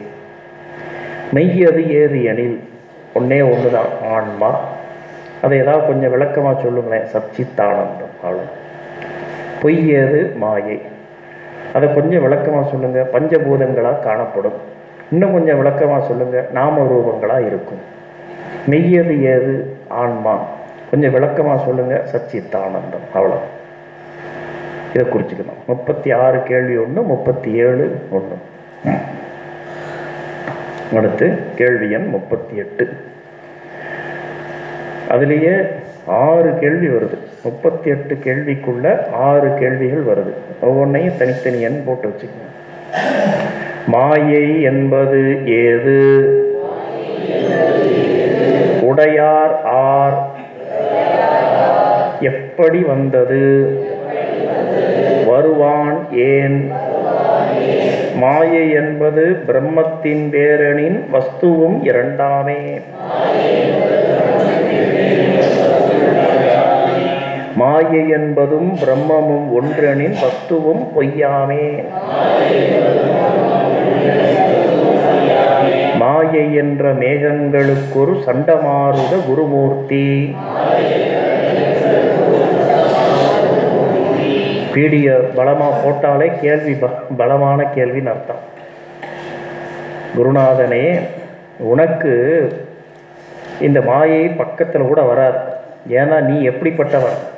மெய்யது ஏது எனில் ஒன்னே ஒன்று தான் ஆன்மா. அதை ஏதாவது கொஞ்சம் விளக்கமாக சொல்லுங்களேன். சச்சித்தானந்தம் அவ்வளோ பொய் ஏது மாயை. அதை கொஞ்சம் விளக்கமாக சொல்லுங்கள் பஞ்சபூதங்களாக காணப்படும். இன்னும் கொஞ்சம் விளக்கமாக சொல்லுங்கள் நாம ரூபங்களாக இருக்கும். மெய்யது ஏது? ஆன்மா. கொஞ்சம் விளக்கமாக சொல்லுங்கள் சச்சித்தானந்தம் அவ்வளோ இதை குறிச்சுக்கணும். முப்பத்தி ஆறு கேள்வி ஒன்று முப்பத்தி ஏழு ஒன்று அடுத்து கேள்வி எண் முப்பத்தி எட்டு அதுலேயே ஆறு கேள்வி வருது. முப்பத்தி எட்டு கேள்விக்குள்ள ஆறு கேள்விகள் வருது. ஒவ்வொன்றையும் தனித்தனி எண் போட்டு வச்சுக்கணும். மாயை என்பது ஏது? உடையார் ஆர். எப்படி வந்தது? வருவான் ஏன்? மாயை என்பது பிரம்மத்தின் பேரனின் வஸ்துவும் இரண்டாமே. மாயை என்பதும் பிரம்மமும் ஒன்றெனின் வஸ்துவும் பொய்யாமே. மாயை என்ற மேகங்களுக்கொரு சண்டமாருத குருமூர்த்தி. பீடிய பலமா போட்டாலே கேள்வி ப- பலமான கேள்வின்னு அர்த்தம். குருநாதனே உனக்கு இந்த மாயை பக்கத்தில் கூட வராது. ஏன்னா நீ எப்படிப்பட்டவன்?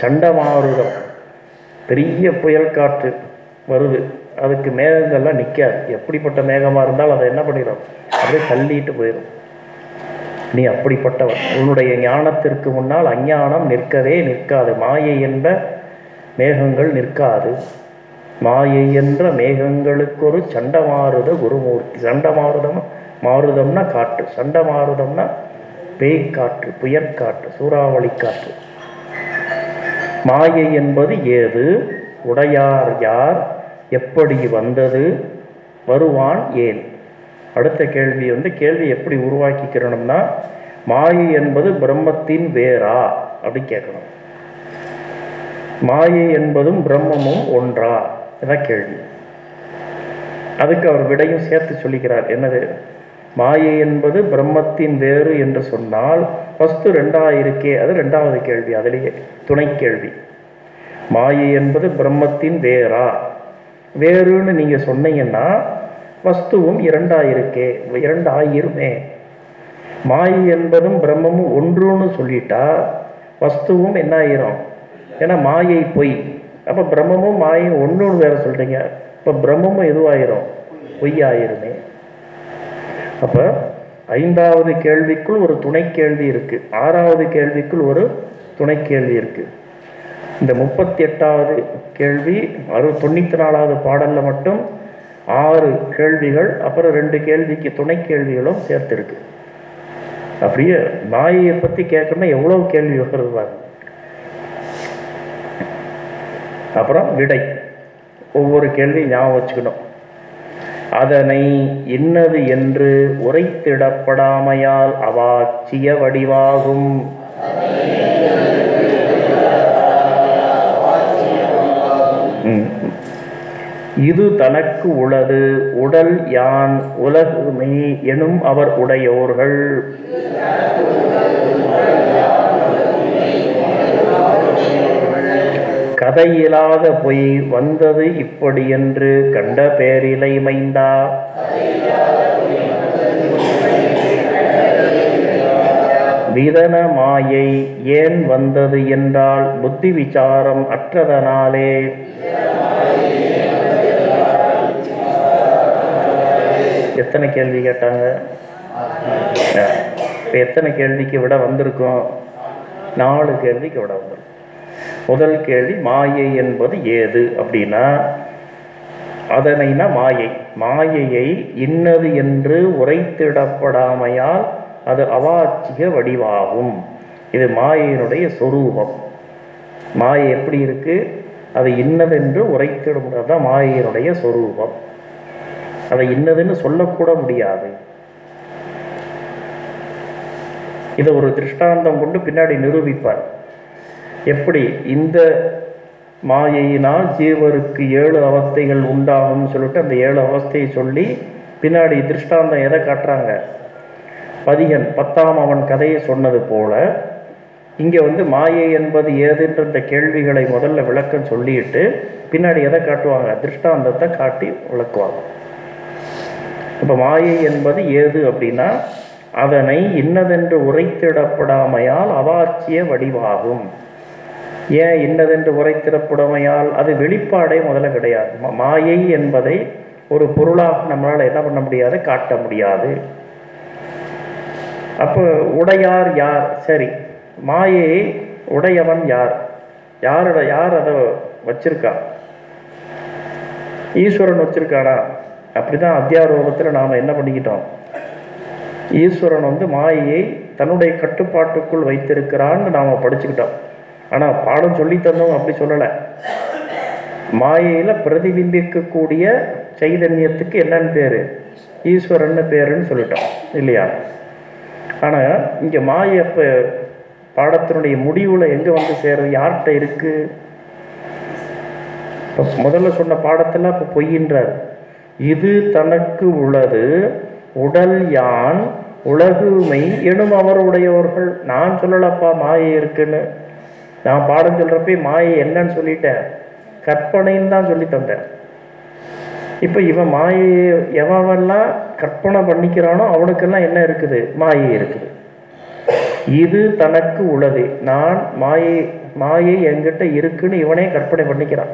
சண்டமாருதம் பெரிய புயல் காற்று வருது. அதுக்கு மேகங்கள்லாம் நிற்காது எப்படிப்பட்ட மேகமாக இருந்தாலும் அதை என்ன பண்ணிடும் அப்படியே தள்ளிட்டு போயிடும் நீ அப்படிப்பட்டவன். உன்னுடைய ஞானத்திற்கு முன்னால் அஞ்ஞானம் நிற்கவே நிற்காது. மாயை என்ற மேகங்கள் நிற்காது. மாயை என்ற மேகங்களுக்கு ஒரு சண்டமாருத குருமூர்த்தி. சண்டமாருதம் மாருதம்னா காற்று. சண்டமாருதம்னா பேய் காற்று புயற்காற்று சூறாவளி காற்று மாயை என்பது ஏது? உடையார் யார்? எப்படி வந்தது? வருவான் ஏன்? அடுத்த கேள்வி வந்து கேள்வி எப்படி உருவாக்கிக்கிறணும்னா மாயை என்பது பிரம்மத்தின் வேரா அப்படி கேட்கணும். மாயை என்பதும் பிரம்மமும் ஒன்றா? இதான் கேள்வி. அதுக்கு அவர் விடையும் சேர்த்து சொல்லிக்கிறார். என்னது? மாயை என்பது பிரம்மத்தின் வேறு என்று சொன்னால் ஃபஸ்ட்டு ரெண்டாக இருக்கே அது ரெண்டாவது கேள்வி அதிலேயே. துணை கேள்வி மாயை என்பது பிரம்மத்தின் வேரா வேறுன்னு நீங்க சொன்னீங்கன்னா வஸ்துவும் இரண்டாயிருக்கே இரண்டாயிருமே. இரண்டு ஆயிருமே மாயை என்பதும் பிரம்மமும் ஒன்றுன்னு சொல்லிட்டா வஸ்துவும் என்ன ஆயிரும் ஏன்னா மாயை பொய். அப்போ பிரம்மமும் மாயையும் ஒன்றுன்னு வேற சொல்றீங்க. இப்போ பிரம்மமும் எதுவாயிரும்? பொய் ஆயிருமே அப்போ ஐந்தாவது கேள்விக்குள் ஒரு துணை கேள்வி இருக்கு. ஆறாவது கேள்விக்குள் ஒரு துணை கேள்வி இருக்கு. இந்த முப்பத்தி எட்டாவது கேள்வி அறு தொண்ணூத்தி நாலாவது பாடல்ல மட்டும் ஆறு கேள்விகள் அப்புறம் ரெண்டு கேள்விக்கு துணை கேள்விகளும் சேர்த்திருக்கு. அப்படியே மாயையை பத்தி கேட்கணும்னா எவ்வளவு கேள்வி வருது பாருங்க அப்புறம் விடை. ஒவ்வொரு கேள்வி ஞாபகம் வச்சுக்கணும். அதனை இன்னது என்று உரைத்திடப்படாமையால் அவாச்சிய வடிவாகும். இது தனக்கு உளது உடல் யான் உலகுமே எனும் அவர் உடையோர்கள். கதையிலாத பொய் வந்தது இப்படி என்று கண்ட பேரிலை மைந்தா. விதன மாயை ஏன் வந்தது என்றால் புத்தி விசாரம் அற்றதனாலே. எத்தனை கேள்வி கேட்டாங்க? இப்போ எத்தனை கேள்விக்கு விட வந்திருக்கோம்? நாலு கேள்விக்கு விட வந்திருக்கும். முதல் கேள்வி மாயை என்பது ஏது? அப்படின்னா அதனைனா மாயை. மாயையை இன்னது என்று உரைத்திடப்படாமையால் அது அவாச்சிக வடிவாகும். இது மாயையினுடைய சொரூபம். மாயை எப்படி இருக்கு? அது இன்னதென்று உரைத்திடும் தான் மாயையினுடைய சொரூபம். அதை இன்னதுன்னு சொல்லக்கூட முடியாது. இதை ஒரு திருஷ்டாந்தம் கொண்டு பின்னாடி நிரூபிப்பார். எப்படி? இந்த மாயையினால் ஜீவருக்கு ஏழு அவஸ்தைகள் உண்டாகும்னு சொல்லிட்டு அந்த ஏழு அவஸ்தையை சொல்லி பின்னாடி திருஷ்டாந்தம் எதை காட்டுறாங்க? பதிகன் பத்தாம் அவன் கதையை சொன்னது போல இங்கே வந்து மாயை என்பது ஏதுன்ற இந்த கேள்விகளை முதல்ல விளக்கம் சொல்லிட்டு பின்னாடி எதை காட்டுவாங்க? திருஷ்டாந்தத்தை காட்டி விளக்குவாங்க. இப்போ மாயை என்பது ஏது அப்படின்னா அதனை இன்னதென்று உரைத்திடப்படாமையால் அவாச்சிய வடிவாகும். ஏன் இன்னதென்று உரைத்திடப்படாமையால்? அது வெளிப்பாடே முதல்ல கிடையாது. மாயை என்பதை ஒரு பொருளாக நம்மளால் என்ன பண்ண முடியாது? காட்ட முடியாது. அப்போ உடையார் யார்? சரி மாயையை உடையவன் யார்? யாரோட யார் அதை வச்சிருக்கா? ஈஸ்வரன் வச்சிருக்கானா? அப்படிதான் அத்தியாரோகத்தில் நாம் என்ன பண்ணிக்கிட்டோம்? ஈஸ்வரன் வந்து மாயையை தன்னுடைய கட்டுப்பாட்டுக்குள் வைத்திருக்கிறான்னு நாம் படிச்சுக்கிட்டோம். ஆனால் பாடம் சொல்லி தந்தோம் அப்படி சொல்லலை. மாயையில் பிரதிபிம்பிக்கக்கூடிய சைதன்யத்துக்கு என்னன்னு பேர்? ஈஸ்வரன்னு பேருன்னு சொல்லிட்டோம் இல்லையா? ஆனால் இங்கே மாயை இப்போ பாடத்தினுடைய முடிவில் எங்கே வந்து சேருது யார்கிட்ட இருக்கு? இப்போ முதல்ல சொன்ன பாடத்தில் இப்போ பொய்யின்றார். இது தனக்கு உள்ளது. உடல் யான் உலகுமை எனும் அவர் உடையவர்கள் நான் சொல்லலப்பா மாயை இருக்குன்னு. நான் பாடம் சொல்கிறப்ப மாயை என்னன்னு சொல்லிட்டேன் கற்பனைன்னு தான் சொல்லி தந்தேன் இப்போ இவன் மாயையை எவன்லாம் கற்பனை பண்ணிக்கிறானோ அவனுக்கெல்லாம் என்ன இருக்குது? மாயை இருக்குது. இது தனக்கு உள்ளது. நான் மாயை மாயை என்கிட்ட இருக்குன்னு இவனே கற்பனை பண்ணிக்கிறான்.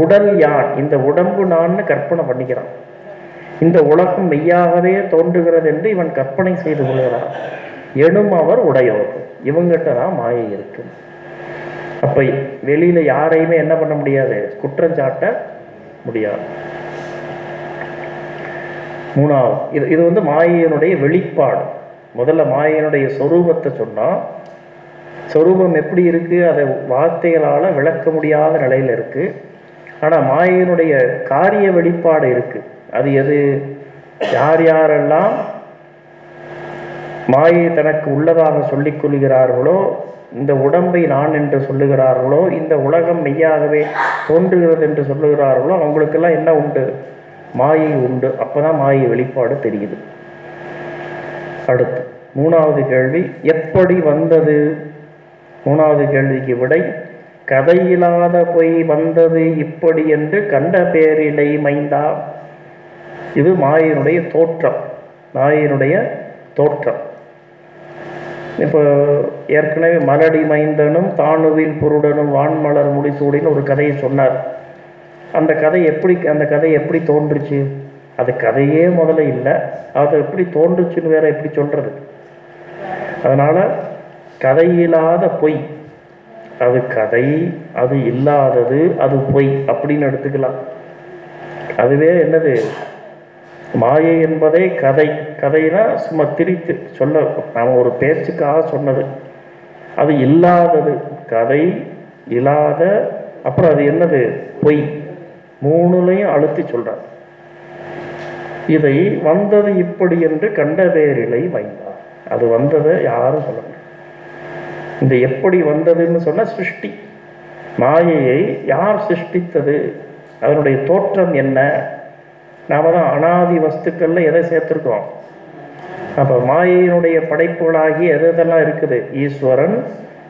உடல் யான்? இந்த உடம்பு நான்னு கற்பனை பண்ணிக்கிறான். இந்த உலகம் மெய்யாகவே தோன்றுகிறது என்று இவன் கற்பனை செய்து கொள்கிறான். எனும் அவர் உடையவர் இவங்கிட்ட தான் மாயை இருக்கு அப்ப வெளியில யாரையுமே என்ன பண்ண முடியாது? குற்றம் சாட்ட முடியாது. மூணாவது இது இது வந்து மாயையினுடைய வெளிப்பாடு. முதல்ல மாயையினுடைய சொரூபத்தை சொன்னா சொரூபம் எப்படி இருக்கு? அதை வார்த்தைகளால விளக்க முடியாத நிலையில இருக்கு. ஆனால் மாயையினுடைய காரிய வெளிப்பாடு இருக்கு. அது எது? யார் யாரெல்லாம் மாயை தனக்கு உள்ளதாக சொல்லிக் கொள்கிறார்களோ இந்த உடம்பை நான் என்று சொல்லுகிறார்களோ இந்த உலகம் மெய்யாகவே தோன்றுகிறது என்று சொல்லுகிறார்களோ அவங்களுக்கெல்லாம் என்ன உண்டு? மாயை உண்டு. அப்போதான் மாயை வெளிப்பாடு தெரியுது. அடுத்து மூணாவது கேள்வி எப்படி வந்தது? மூணாவது கேள்விக்கு விடை கதையில்லாத பொய் வந்தது இப்படி என்று கண்ட பேரிலை மைந்தா. இது மாயினுடைய தோற்றம் மாயினுடைய தோற்றம். இப்போ ஏற்கனவே மலடி மைந்தனும் தானுவில் புருடனும் வான்மலர் முடிசூடின்னு ஒரு கதையை சொன்னார். அந்த கதை எப்படி அந்த கதை எப்படி தோன்றுச்சு? அது கதையே முதல்ல இல்லை அது எப்படி தோன்றுச்சுன்னு வேற எப்படி சொல்றது? அதனால கதையில்லாத பொய் அது கதை அது இல்லாதது அது பொய் அப்படின்னு எடுத்துக்கலாம். அதுவே என்னது? மாயை என்பதே கதை. கதைனா சும்மா திரித்து சொல்ல நாம் ஒரு பேச்சுக்காக சொன்னது. அது இல்லாதது கதை இல்லாத அப்புறம் அது என்னது? பொய். மூணுலையும் அழுத்தி சொல்றார். இதை வந்தது இப்படி என்று கண்ட பேரிலை வைந்தார் அது வந்ததை யாரும் சொல்ல இந்த எப்படி வந்ததுன்னு சொன்னால் சிருஷ்டி. மாயையை யார் சிருஷ்டித்தது? அதனுடைய தோற்றம் என்ன? நாம தான் அனாதி வஸ்துக்களில் எதை சேர்த்துருக்கோம் அப்போ மாயையினுடைய படைப்புகளாகி எது எதெல்லாம் இருக்குது? ஈஸ்வரன்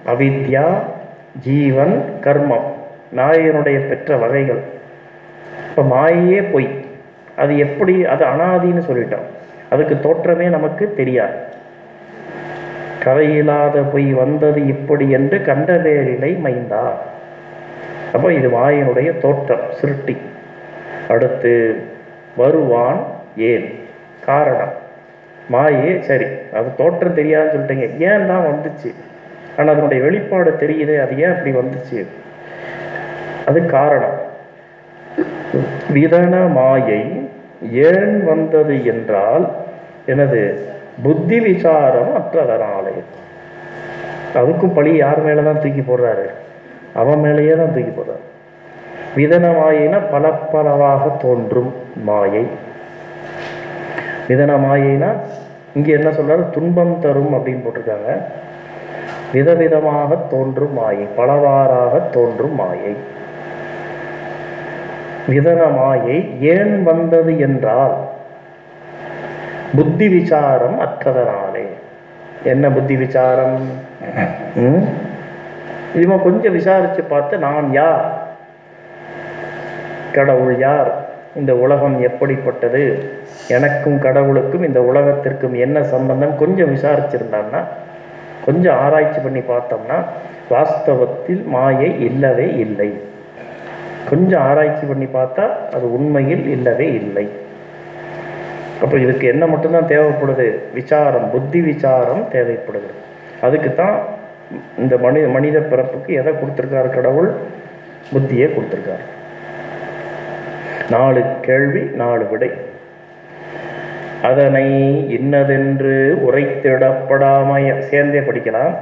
அவித்யா ஜீவன் கர்மம். நாயனுடைய பெற்ற வகைகள். இப்போ மாயையே பொய். அது எப்படி? அது அனாதின்னு சொல்லிட்டோம். அதுக்கு தோற்றமே நமக்கு தெரியாது. கதையில்லாத பொய் வந்தது இப்படி என்று கண்டவேரிலை மைந்தார். மைந்தா அப்போ இது மாயினுடைய தோற்றம் சுருட்டி அடுத்து வருவான் ஏன்? காரணம். மாயே சரி அது தோற்றம் தெரியாதுன்னு சொல்லிட்டீங்க. ஏன் தான் வந்துச்சு? ஆனால் அதனுடைய வெளிப்பாடு தெரியுது அது ஏன் அப்படி வந்துச்சு? அது காரணம். விதன மாயை ஏன் வந்தது என்றால் எனது புத்தி விசாரம் அற்றதனாலே அதுக்கும் பழி யார் மேலே தான் தூக்கி போடுறாரு? அவன் மேலேயே தான் தூக்கி போடுறாரு. விதன மாயினா பல பலவாக தோன்றும் மாயை. விதன மாயினா இங்கே என்ன சொல்றாரு? துன்பம் தரும் அப்படின்னு போட்டிருக்காங்க. விதவிதமாக தோன்றும் மாயை பலவாறாக தோன்றும் மாயை. விதன மாயை ஏன் வந்தது என்றால் புத்தி விசாரம் அற்றதனாலே என்ன புத்தி விசாரம் இவன் கொஞ்சம் விசாரிச்சு பார்த்து நான் யார்? கடவுள் யார்? இந்த உலகம் எப்படிப்பட்டது? எனக்கும் கடவுளுக்கும் இந்த உலகத்திற்கும் என்ன சம்பந்தம்? கொஞ்சம் விசாரிச்சிருந்தான்னா கொஞ்சம் ஆராய்ச்சி பண்ணி பார்த்தோம்னா வாஸ்தவத்தில் மாயை இல்லவே இல்லை. கொஞ்சம் ஆராய்ச்சி பண்ணி பார்த்தா அது உண்மையில் இல்லவே இல்லை. அப்போ இதுக்கு என்ன மட்டும்தான் தேவைப்படுது? விசாரம் புத்தி விசாரம் தேவைப்படுது அதுக்கு தான் இந்த மனி மனித பிறப்புக்கு எதை கொடுத்துருக்காரு கடவுள்? புத்தியை கொடுத்துருக்காரு. நாலு கேள்வி நாலு விடை. அதனை இன்னதென்று உரைத்திடப்படாமைய சேர்ந்தே படிக்கலாம்.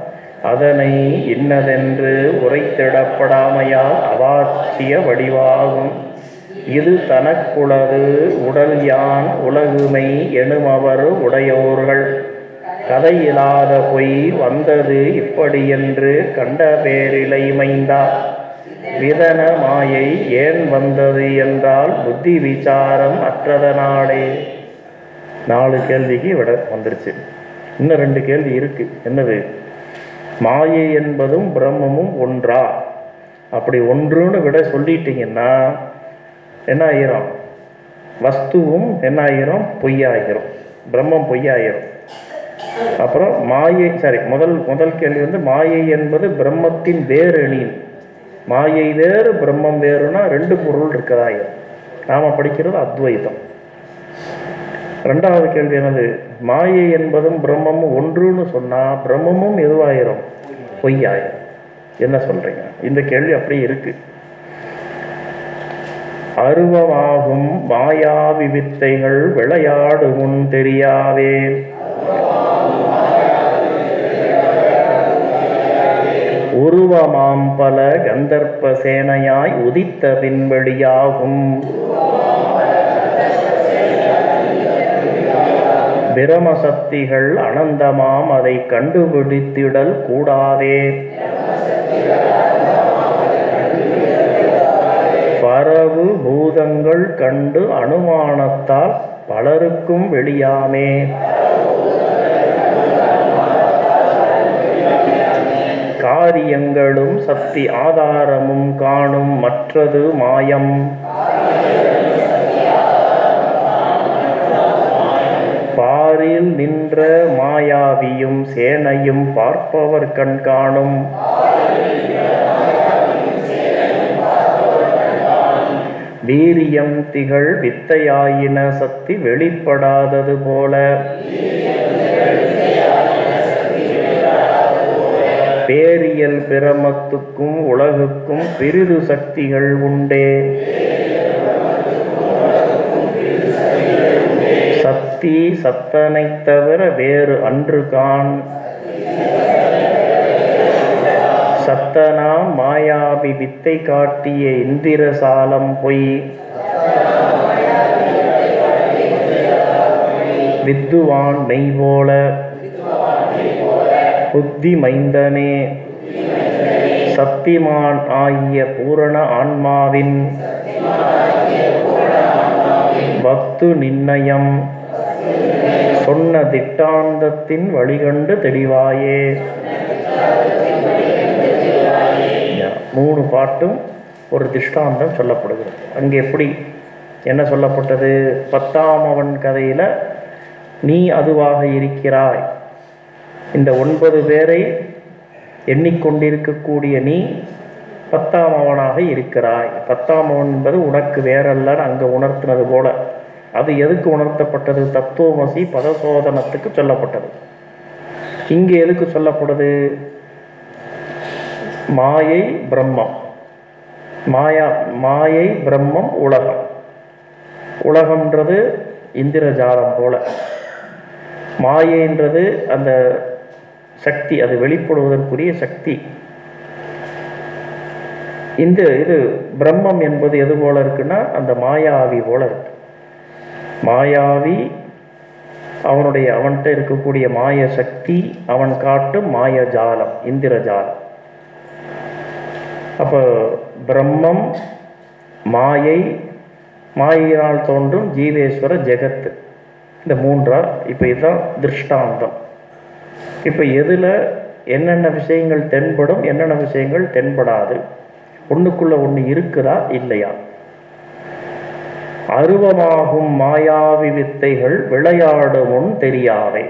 அதனை இன்னதென்று உரைத்திடப்படாமையால் அவாச்சிய வடிவாகும். இது தனக்குளது உடல் யான் உலகுமை எனுமவர் உடையோர்கள். கதையிலாத பொய் வந்தது இப்படியென்று கண்ட பேரிலை மைந்தா. விதன மாயை ஏன் வந்தது என்றால் புத்தி விசாரம் அற்றதனாலே நாலு கேள்விக்கு விட வந்துருச்சு. இன்னும் ரெண்டு கேள்வி இருக்கு. என்னது? மாயை என்பதும் பிரம்மமும் ஒன்றா? அப்படி ஒன்றுன்னு விட சொல்லிட்டீங்கன்னா என்ன ஆயிரும் வஸ்துவும் என்ன ஆயிரும் பொய்யாயிரும். பிரம்மம் பொய்யாயிரும். அப்புறம் மாயை சரி முதல் முதல் கேள்வி வந்து மாயை என்பது பிரம்மத்தின் வேறெணி மாயை வேறு பிரம்மம் வேறுனா ரெண்டு பொருள் இருக்கதாயிரம். நாம படிக்கிறது அத்வைதம். ரெண்டாவது கேள்வி என்னது? மாயை என்பதும் பிரம்மமும் ஒன்றுன்னு சொன்னா பிரம்மமும் எதுவாயிரும்? பொய்யாயிரும். என்ன சொல்றீங்க? இந்த கேள்வி அப்படியே இருக்கு. அருவமாகும் மாயாவி வித்தைகள் விளையாடுமுன் தெரியாவே உருவமாம் பல கந்தர்ப்ப சேனையாய் உதித்த பின்வெளியாகும். பிரமசக்திகள் அனந்தமாம் அதை கண்டுபிடித்திடல் கூடாதே. பூதங்கள் கண்டு அனுமானத்தால் பலருக்கும் வெளியாமே. காரியங்களும் சக்தி ஆதாரமும் காணும் மற்றது மாயம். பாரில் நின்ற மாயாவியும் சேனையும் பார்ப்பவர் கண் காணும் வீரியம் திகழ் வித்தையாயின சக்தி வெளிப்படாதது போல. பேரியல் பிரமத்துக்கும் உலகுக்கும் பிரிது சக்திகள் உண்டே. சக்தி சத்தனைத் தவிர வேறு அன்று கான் சத்தனா மாயாவி வித்தை காட்டிய இந்திரசாலம் பொய். வித்துவான் மெய் போல புத்தி மைந்தனே சக்திமான் ஆகிய பூரண ஆன்மாவின். பக்து நிர்ணயம் சொன்ன திட்டாந்தத்தின் வழிகண்டு தெளிவாயே. மூணு பாட்டும் ஒரு திஷ்டாந்தம் சொல்லப்படுகிறது. அங்கே எப்படி என்ன சொல்லப்பட்டது? பத்தாம் அவன் கதையில் நீ அதுவாக இருக்கிறாய். இந்த ஒன்பது பேரை எண்ணிக்கொண்டிருக்கக்கூடிய நீ பத்தாம் அவனாக இருக்கிறாய். பத்தாம் அவன் என்பது உனக்கு வேறல்லன்னு அங்கே உணர்த்தினது போல. அது எதுக்கு உணர்த்தப்பட்டது? தத்துவமசி பதசோதனத்துக்கு சொல்லப்பட்டது. இங்கே எதுக்கு சொல்லப்படுது? மாயை பிரம்மம். மாயா மாயை பிரம்மம் உலகம். உலகம்ன்றது இந்திரஜாலம் போல. மாயைன்றது அந்த சக்தி அது வெளிப்படுவதற்குரிய சக்தி. இந்த இது பிரம்மம் என்பது எது போல இருக்குன்னா அந்த மாயாவி போல இருக்கு. மாயாவி அவனுடைய அவன்கிட்ட இருக்கக்கூடிய மாய சக்தி அவன் காட்டும் மாய ஜாலம் இந்திர ஜாலம் அப்போ பிரம்மம் மாயை மாயினால் தோன்றும் ஜீவேஸ்வர ஜெகத்து. இந்த மூன்றா இப்போ இதுதான் திருஷ்டாந்தம். இப்போ எதில் என்னென்ன விஷயங்கள் தென்படும் என்னென்ன விஷயங்கள் தென்படாது? ஒன்றுக்குள்ள ஒன்று இருக்குதா இல்லையா? அருவமாகும் மாயாவி வித்தைகள் விளையாடுமுன் தெரியாதே.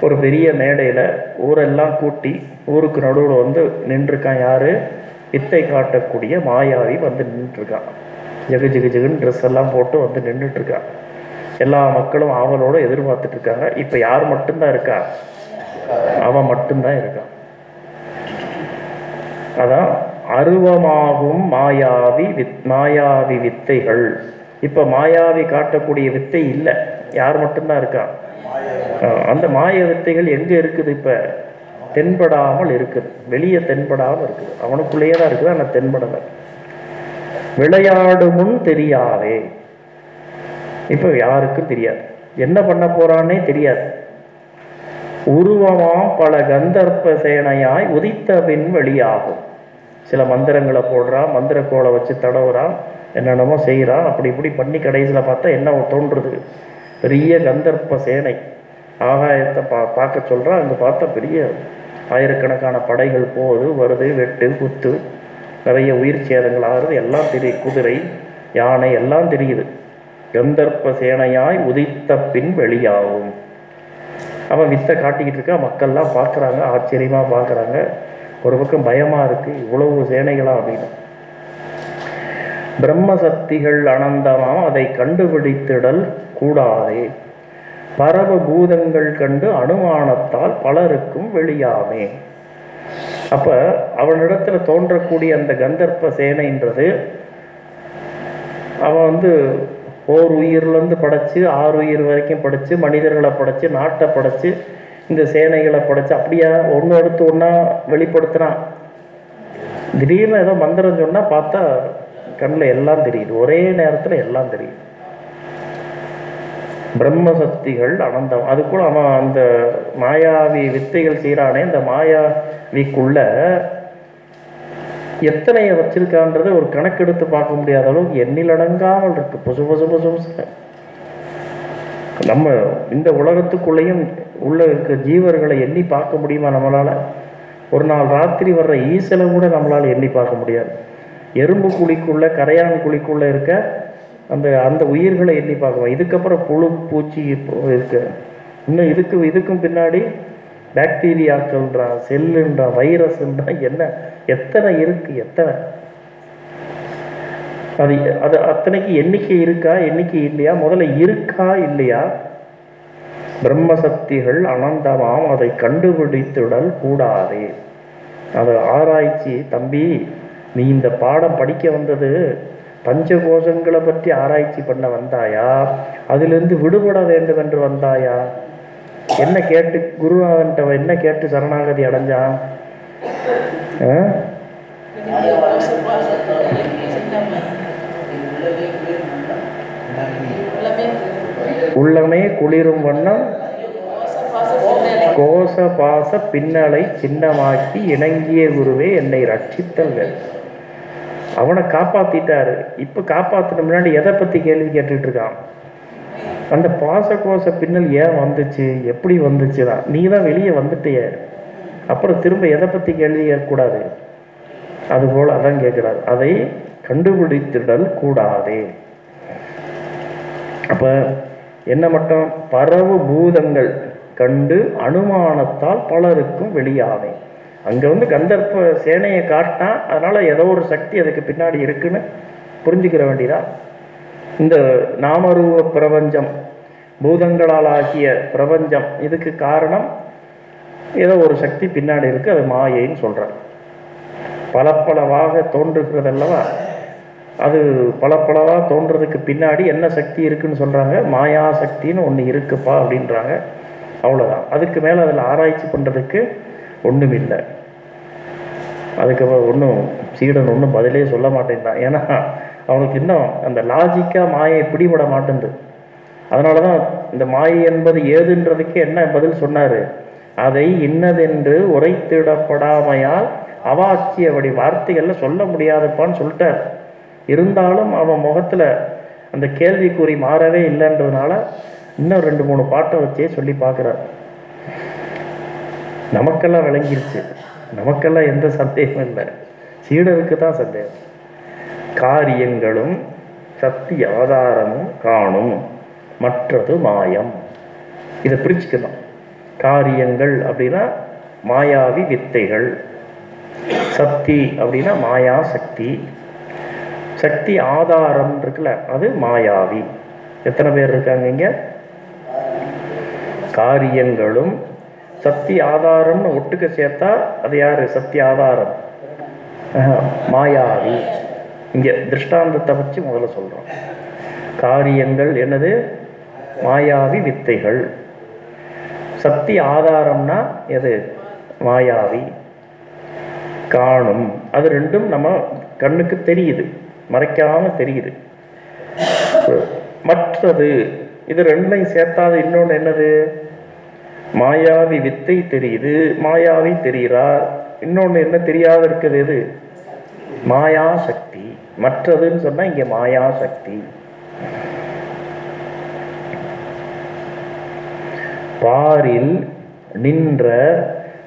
ஒரு பெரிய மேடையில் ஊரெல்லாம் கூட்டி ஊருக்கு நடுவில் வந்து நின்றுருக்கான் யாரு? வித்தை காட்டக்கூடிய மாயாவி வந்து நின்றுருக்கான் ஜெகு ஜெகு ஜெகுன்னு ட்ரெஸ் எல்லாம் போட்டு வந்து நின்றுட்டு இருக்கான் எல்லா மக்களும் ஆவலோடு எதிர்பார்த்துட்டு இருக்காங்க இப்போ யார் மட்டும்தான் இருக்கா? அவன் மட்டும்தான் இருக்கான் அதான் அருவமாகும் மாயாவி வித் மாயாவி வித்தைகள். இப்போ மாயாவி காட்டக்கூடிய வித்தை இல்லை. யார் மட்டும்தான் இருக்கான் அந்த மாய வித்தைகள் எங்கே இருக்குது இப்போ? தென்படாமல் இருக்குது. வெளியே தென்படாமல் இருக்குது. அவனுக்குள்ளேயே தான் இருக்குது ஆனால் தென்படலை. விளையாடு முன் தெரியாதே. இப்போ யாருக்கும் தெரியாது? என்ன பண்ண போறான்னே தெரியாது. உருவமாம் பல கந்தர்ப்ப சேனையாய் உதித்த பின் வெளியாகும். சில மந்திரங்களை போடுறான் மந்திர கோலை வச்சு தடவுறான் என்னென்னமோ செய்கிறான் அப்படி இப்படி பண்ணி கடைசியில் பார்த்தா என்ன தோன்றுறது பெரிய கந்தர்ப்ப சேனை. ஆகாயத்தை பா பார்க்க சொல்கிறான் அங்கே பார்த்தா பெரிய ஆயிரக்கணக்கான படைகள் போகுது வருது வெட்டு குத்து நிறைய உயிர் சேதங்கள் ஆகுது எல்லாம் தெரியும் குதிரை யானை எல்லாம் தெரியுது. கந்தர்ப்ப சேனையாய் உதித்த பின் வெளியாகும். அவன் வித்தை காட்டிக்கிட்டு இருக்கா மக்கள்லாம் பார்க்குறாங்க ஆச்சரியமாக பார்க்குறாங்க. ஒரு பக்கம் பயமாக இருக்குது இவ்வளவு சேனைகளா அப்படின்னு. பிரம்ம சக்திகள் அனந்தமாம் அதை கண்டுபிடித்திடல் கூடாதே. பரவ பூதங்கள் கண்டு அனுமானத்தால் பலருக்கும் வெளியாமே. அப்ப அவனிடத்துல தோன்றக்கூடிய அந்த கந்தர்ப்ப சேனைன்றது அவன் வந்து ஓர் உயிர்லேருந்து படைச்சு ஆறு உயிர் வரைக்கும் படைச்சு மனிதர்களை படைச்சு நாட்டை படைச்சு இந்த சேனைகளை படைச்சு அப்படியா ஒன்று அடுத்து ஒன்றா வெளிப்படுத்தினான் திடீர்னு ஏதோ மந்திரம் சொன்னால் பார்த்தா கண்ணில் எல்லாம் தெரியுது ஒரே நேரத்தில் எல்லாம் தெரியுது. பிரம்ம சக்திகள் அனந்தம். அது கூட அவன் அந்த மாயாவி வித்தைகள் செய்கிறானே இந்த மாயாவிக்குள்ள எத்தனையை வச்சிருக்கான்றதை ஒரு கணக்கெடுத்து பார்க்க முடியாத அளவுக்கு எண்ணிலடங்காமல் இருக்கு. பொசு பொசு பொசு பொசு. நம்ம இந்த உலகத்துக்குள்ளேயும் உள்ள இருக்க ஜீவர்களை எண்ணி பார்க்க முடியுமா நம்மளால? ஒரு நாள் ராத்திரி வர்ற ஈசலை கூட நம்மளால எண்ணி பார்க்க முடியாது. எறும்பு குழிக்குள்ள கரையான் குழிக்குள்ள இருக்க அந்த அந்த உயிர்களை எண்ணி பார்க்கலாம் இதுக்கப்புறம் புழு பூச்சி இப்போ இருக்கு. இன்னும் இதுக்கு இதுக்கும் பின்னாடி பாக்டீரியாக்கள்ன்றான் செல்லுன்றான் வைரஸ்ன்றான் என்ன எத்தனை இருக்கு எத்தனை? அது அது அத்தனைக்கு எண்ணிக்கை இருக்கா எண்ணிக்கை இல்லையா? முதல்ல இருக்கா இல்லையா? பிரம்ம சக்திகள் அனந்தமாம் அதை கண்டுபிடித்துடல் கூடாது. அதை ஆராய்ச்சி தம்பி நீ இந்த பாடம் படிக்க வந்தது பஞ்சகோஷங்களை பற்றி ஆராய்ச்சி பண்ண வந்தாயா அதிலிருந்து விடுபட வேண்டும் என்று வந்தாயா என்ன கேட்டு குருநாதன்ட்ட என்ன கேட்டு சரணாகதி அடைஞ்சான் ஆ? உள்ளமே குளிரும் வண்ணம் கோச பாச பின்னலை சின்னமாக்கி இணங்கிய குருவே என்னை ரட்சித்தல் வேண்டும். அவனை காப்பாத்திட்டாரு. இப்ப காப்பாத்தின முன்னாடி எதை பத்தி கேள்வி கேட்டுட்டு இருக்கான் அந்த பாசகோச பின்னல் ஏன் வந்துச்சு? எப்படி வந்துச்சுதான் நீ தான் வெளியே வந்துட்டிய. அப்புறம் திரும்ப எதை பத்தி கேள்வி கேட்கக்கூடாது? அதுபோல் அதான் கேட்கிறார். அதை கண்டுபிடித்திடல் கூடாதே. அப்ப என்ன மட்டும்? பரவு பூதங்கள் கண்டு அனுமானத்தால் பலருக்கும் வெளியாவேன் அங்கே வந்து கந்தர்ப்ப சேனையை காட்டினான் அதனால் ஏதோ ஒரு சக்தி அதுக்கு பின்னாடி இருக்குன்னு புரிஞ்சுக்கிற வேண்டியதா? இந்த நாமரூப பிரபஞ்சம் பூதங்களால் ஆகிய பிரபஞ்சம் இதுக்கு காரணம் ஏதோ ஒரு சக்தி பின்னாடி இருக்குது அது மாயைன்னு சொல்கிறேன் பளபளவாக தோன்றுகிறது அல்லவா? அது பளபளவாக தோன்றதுக்கு பின்னாடி என்ன சக்தி இருக்குன்னு சொல்கிறாங்க மாயா சக்தின்னு ஒன்று இருக்குப்பா அப்படின்றாங்க. அவ்வளோதான் அதுக்கு மேலே அதில் ஆராய்ச்சி பண்ணுறதுக்கு ஒன்றும் இல்லை அதுக்கப்புறம் ஒன்றும் சீடன் ஒன்றும் பதிலே சொல்ல மாட்டேன்தான் ஏன்னா அவனுக்கு இன்னும் அந்த லாஜிக்காக மாயை பிடிபட மாட்டேங்குது அதனால தான் இந்த மாயை என்பது ஏதுன்றதுக்கு என்ன பதில் சொன்னார்? அதை இன்னதென்று உரைத்திடப்படாமையால் அவாச்சிய அப்படி வார்த்தைகளில் சொல்ல முடியாதப்பான்னு சொல்லிட்டார். இருந்தாலும் அவன் முகத்தில் அந்த கேள்விக்குறி மாறவே இல்லைன்றதுனால இன்னும் ரெண்டு மூணு பாட்டை வச்சே சொல்லி பார்க்குறார். நமக்கெல்லாம் விளங்கிருச்சு. நமக்கெல்லாம் எந்த சந்தேகமும் இல்லை. சீடருக்கு தான் சந்தேகம். காரியங்களும் சக்தி ஆதாரமும் காணும். மற்றது மாயம். இதை பிரிச்சுக்கணும் காரியங்கள் அப்படின்னா மாயாவி வித்தைகள். சக்தி அப்படின்னா மாயா சக்தி. சக்தி ஆதாரம் இருக்குல்ல அது மாயாவி. எத்தனை பேர் இருக்காங்க இங்க? காரியங்களும் சக்தி ஆதாரம்னு ஒட்டுக்க சேர்த்தா அது யாரு? சக்தி ஆதாரம். மாயாவி. இங்க திருஷ்டாந்தத்தை வச்சு முதல்ல சொல்றோம். காரியங்கள் என்னது? மாயாவி வித்தைகள். சக்தி ஆதாரம்னா எது? மாயாவி. காணும். அது ரெண்டும் நம்ம கண்ணுக்கு தெரியுது. மறைக்காம தெரியுது. மற்றது இது ரெண்டையும் சேர்த்தாது. இன்னொன்று என்னது? மாயாவி வித்தை தெரியுது மாயாவி தெரிகிறார் இன்னொன்று என்ன தெரியாத இருக்குது எது? மாயா சக்தி. மற்றதுன்னு சொன்னா இங்க மாயா சக்தி. பாரில் நின்ற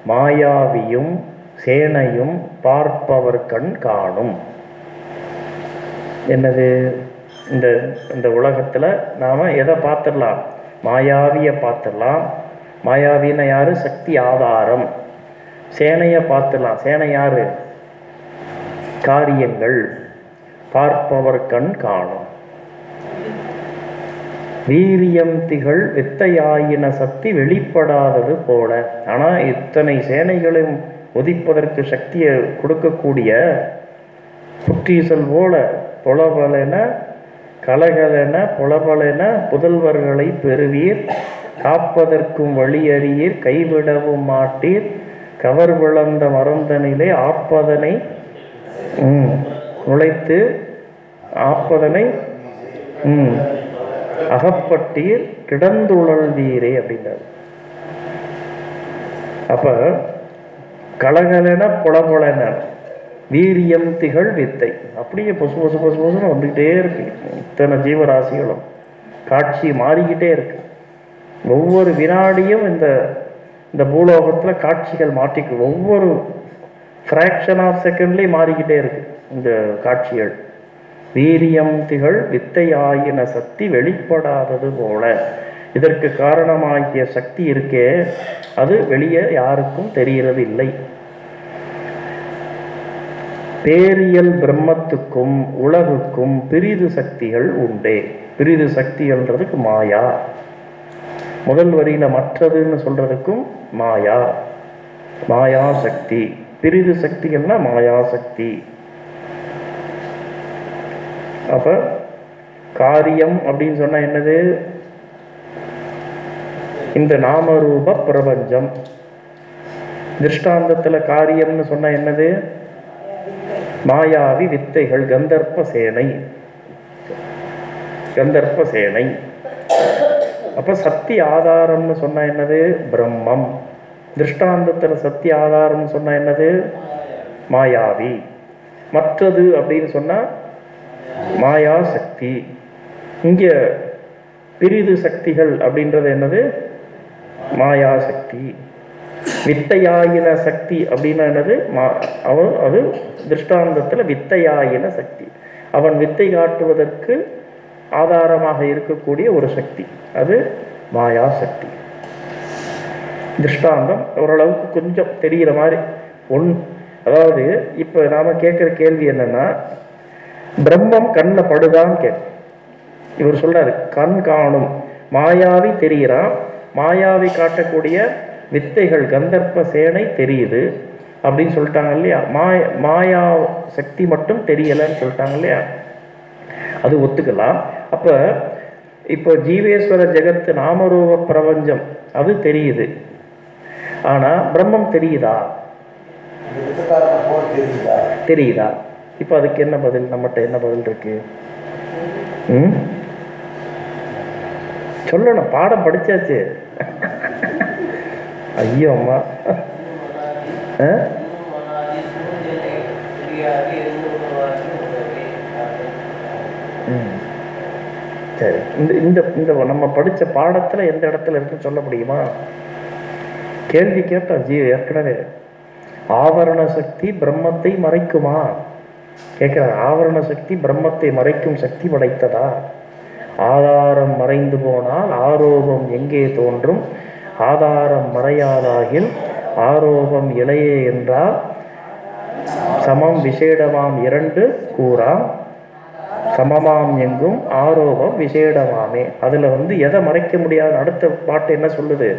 மாயாவியும் சேனையும் பார்ப்பவர் கண் காணும். என்னது? இந்த இந்த உலகத்துல நாம எதை பார்த்துடலாம்? மாயாவியை பார்த்துடலாம். மாயாவின்னா யாரு? சக்தி ஆதாரம். சேனையை பார்த்துடலாம் சேனை யாரு? காரியங்கள். பார்ப்பவர் கண் காணும். வீரியம் திகழ் வித்தையாயின சக்தி வெளிப்படாதது போல. ஆனா இத்தனை சேனைகளையும் உதிப்பதற்கு சக்தியை கொடுக்கக்கூடிய புற்றீசல் போல பொலபலென கலகலென புலபலென புதல்வர்களை பெறுவீர். காப்பதற்கும் வழியறியீர் கைவிடவும் மாட்டீர். கவர் விளந்த மறந்தனிலே ஆப்பதனை உம் நுழைத்து ஆப்பதனை ம், அகப்பட்டீர் கிடந்துழல்வீரே அப்படின்றார். அப்ப கலகலென புலபுலன வீரியம் திகழ் வித்தை. அப்படியே பொசு பொசு பொசு பொசுன்னு வந்துக்கிட்டே இருக்கு. இத்தனை ஜீவராசிகளும். காட்சி மாறிக்கிட்டே இருக்கு. ஒவ்வொரு வினாடியும் இந்த இந்த பூலோகத்தில் காட்சிகள் மாற்றிக்கு ஒவ்வொரு ஃப்ராக்ஷன் ஆஃப் செகண்ட்லேயும் மாறிக்கிட்டே இருக்கு இந்த காட்சிகள். வீரியம் திகழ் வித்தையாயின சக்தி வெளிப்படாதது போல. இதற்கு காரணமாகிய சக்தி இருக்கே அது வெளியே யாருக்கும் தெரிகிறது இல்லை பேரியல் பிரம்மத்துக்கும் உலகுக்கும் பிரிது சக்திகள் உண்டே. பிரிது சக்திகள்ன்றதுக்கு மாயா. முதல் வரியில மற்றதுன்னு சொல்றதுக்கும் மாயா. மாயா சக்தி. பிரிது சக்திகள்னா மாயா சக்தி. அப்ப காரியம் அப்படின்னு சொன்ன என்னது? இந்த நாமரூப பிரபஞ்சம். திருஷ்டாந்தத்துல காரியம்னு சொன்ன என்னது? மாயாவி வித்தைகள் கந்தர்ப்ப சேனை. கந்தர்ப்ப சேனை. அப்போ சக்தி ஆதாரம்னு சொன்னால் என்னது? பிரம்மம். திருஷ்டாந்தத்தில் சக்தி ஆதாரம்னு சொன்னால் என்னது? மாயாவி. மற்றது அப்படின்னு சொன்னால் மாயா சக்தி. இங்கே பிரிது சக்திகள் அப்படின்றது என்னது? மாயா சக்தி. வித்தையாயின சக்தி அப்படின்னா என்னது? மா- அவன் அது திருஷ்டாந்தத்தில் வித்தையாயின சக்தி. அவன் வித்தை காட்டுவதற்கு ஆதாரமாக இருக்கக்கூடிய ஒரு சக்தி. அது மாயா சக்தி. திருஷ்டாந்தம் ஓரளவுக்கு கொஞ்சம் தெரிகிற மாதிரி. ஒன் அதாவது இப்போ நாம் கேட்குற கேள்வி என்னன்னா பிரம்மம் கண்ணில் படுதான்னு கேட்கும் இவர் சொல்றாரு கண் காணும். மாயாவி தெரிகிறான். மாயாவி காட்டக்கூடிய வித்தைகள் கந்தர்ப்ப சேனை தெரியுது அப்படின்னு சொல்லிட்டாங்க இல்லையா? மாய மாயா சக்தி மட்டும் தெரியலைன்னு சொல்லிட்டாங்க இல்லையா? அது ஒத்துக்கலாம். அப்போ இப்போ ஜீவேஸ்வர ஜெகத்து நாமரூப பிரபஞ்சம் அது தெரியுது. ஆனால் பிரம்மம் தெரியுதா? தெரியுதா? தெரியுதா இப்போ அதுக்கு என்ன பதில்? நம்மகிட்ட என்ன பதில் இருக்கு? ம்? சொல்லணும் பாடம் படிச்சாச்சு. ஐயோ அம்மா. ஆ? சரி. இந்த இந்த இந்த நம்ம படித்த பாடத்தில் எந்த இடத்துல இருக்குன்னு சொல்ல முடியுமா? கேள்வி கேட்டோம் ஜீ ஏற்கனவே. ஆவரண சக்தி பிரம்மத்தை மறைக்குமா? கேட்கிறார் ஆவரண சக்தி பிரம்மத்தை மறைக்கும் சக்தி படைத்ததா? ஆதாரம் மறைந்து போனால் ஆரோபம் எங்கே தோன்றும்? ஆதாரம் மறையாதாகில் ஆரோபம் இளையே என்றால் சமம் விசேடமாம் இரண்டு கூறாம் சமமாம் எங்கும் ஆரோபம் விசேடமாமே. அதுல வந்து எதை மறைக்க முடியாது. அடுத்த பாட்டு என்ன சொல்லுது?